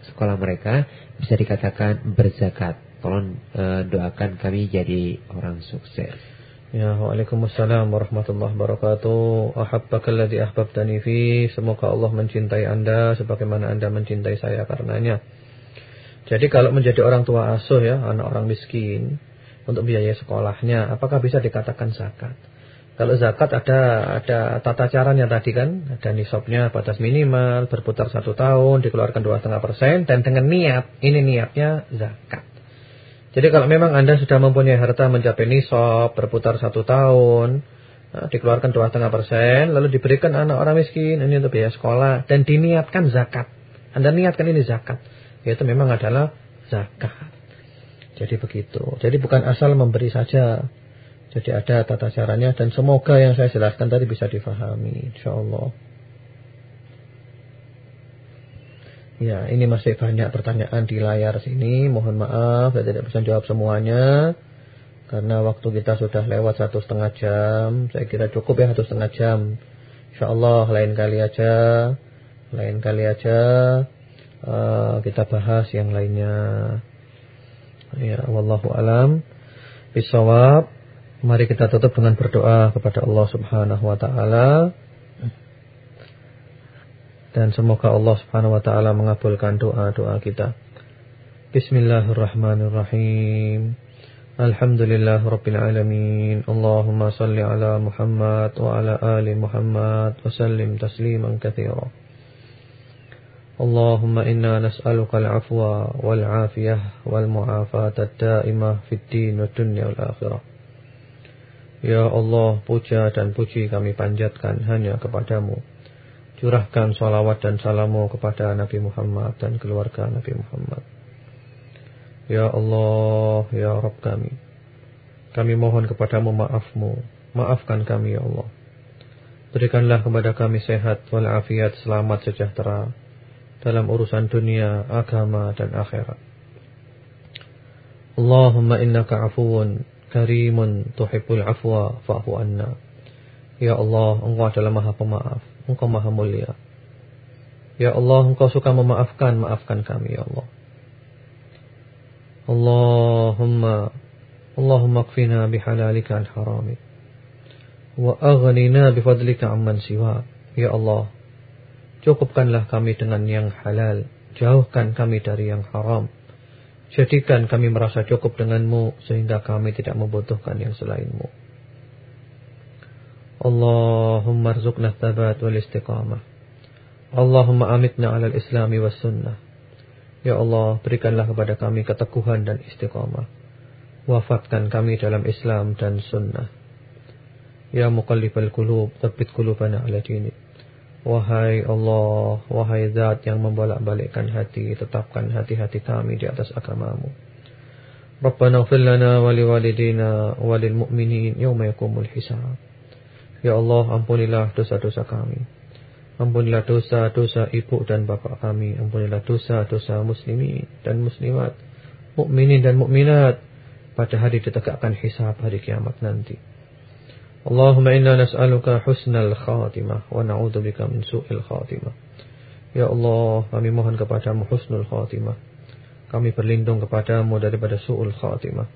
Sekolah mereka Bisa dikatakan berzakat Tolong uh, doakan kami jadi orang sukses Ya, Waalaikumsalam warahmatullahi wabarakatuh. Ahabbaka alladhi ahbabtani fi. Semoga Allah mencintai Anda sebagaimana Anda mencintai saya karenanya. Jadi kalau menjadi orang tua asuh ya, anak orang miskin, untuk biaya sekolahnya, apakah bisa dikatakan zakat? Kalau zakat ada ada tata caranya tadi kan, ada nisabnya batas minimal, berputar satu tahun, dikeluarkan dua setengah persen, dan dengan niat, ini niatnya zakat. Jadi kalau memang anda sudah mempunyai harta mencapai nisab, berputar satu tahun, nah, dikeluarkan dua setengah persen, lalu diberikan anak orang miskin, ini untuk biaya sekolah, dan diniatkan zakat. Anda niatkan ini zakat, yaitu memang adalah zakat. Jadi begitu. Jadi bukan asal memberi saja. Jadi ada tata caranya dan semoga yang saya jelaskan tadi bisa difahami insyaallah. Ya, ini masih banyak pertanyaan di layar sini. Mohon maaf, saya tidak bisa jawab semuanya. Karena waktu kita sudah lewat satu setengah jam. Saya kira cukup ya satu setengah jam. InsyaAllah lain kali aja. Lain kali aja. Uh, kita bahas yang lainnya. Ya, wallahu alam. Bisawab. Mari kita tutup dengan berdoa kepada Allah Subhanahu wa taala dan semoga Allah Subhanahu wa taala mengabulkan doa-doa kita. Bismillahirrahmanirrahim. Alhamdulillahirabbil alamin. Allahumma salli ala Muhammad wa ala ali Muhammad wa sallim tasliman katsira. Allahumma inna nas'aluka al-'afwa wal 'afiyah wal mu'afata ad-da'imah fid din wad dunya wal akhirah. Ya Allah, puja dan puji kami panjatkan hanya kepadamu Curahkan salawat dan salamu kepada Nabi Muhammad dan keluarga Nabi Muhammad. Ya Allah, Ya Rabb kami. Kami mohon kepadamu maafmu. Maafkan kami, Ya Allah. Berikanlah kepada kami sehat walafiat, selamat, sejahtera dalam urusan dunia, agama dan akhirat. Allahumma innaka afuun karimun tuhibbul afwa fa'fu anna. Ya Allah, Engkau adalah Maha Pemaaf, Engkau Maha Mulia. Ya Allah, Engkau suka memaafkan, maafkan kami ya Allah. Allahumma Allahumma kfina bihalalika an haramik wa aghnina bifadlika amman siwa. Ya Allah, Cukupkanlah kami dengan yang halal. Jauhkan kami dari yang haram. Jadikan kami merasa cukup denganmu sehingga kami tidak membutuhkan yang selainmu. Allahumma rizukna thabat wal istiqamah. Allahumma amitna ala islami was sunnah. Ya Allah, berikanlah kepada kami keteguhan dan istiqamah. Wafatkan kami dalam Islam dan sunnah. Ya muqallibal qulub, tsabbit qulubana ala dinik. Wahai Allah, wahai zat yang membolak-balikkan hati, tetapkan hati-hati kami di atas agamamu. Rabbana ighfir lana wa liwalidina wa mu'minin yawma yaqumul hisab. Ya Allah, ampunilah dosa-dosa kami. Ampunilah dosa-dosa ibu dan bapak kami. Ampunilah dosa-dosa muslimin dan muslimat, mukminin dan mukminat pada hari ditegakkan hisab hari kiamat nanti. Allahumma inna nas'aluka husnal khatimah wa na'udzubika min su'il khatimah. Ya Allah, kami mohon kepadamu husnul khatimah. Kami berlindung kepadamu daripada su'ul khatimah.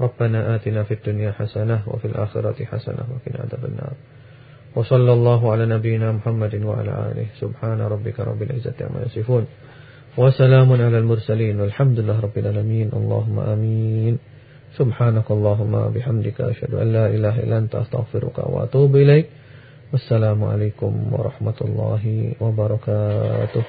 ربنا آتنا في الدنيا حسنة وفي الآخرة حسنة وفي عذاب النار. وصلى الله على نبينا محمد وعلى آله. سبحان ربك رب العزة عما يصفون. وسلام على المرسلين. والحمد لله رب العالمين. اللهم آمين. سبحانك اللهم بحمدك أشهد أن لا إله إلا أنت. أستغفرك وأتوب إليك. والسلام عليكم ورحمة الله وبركاته.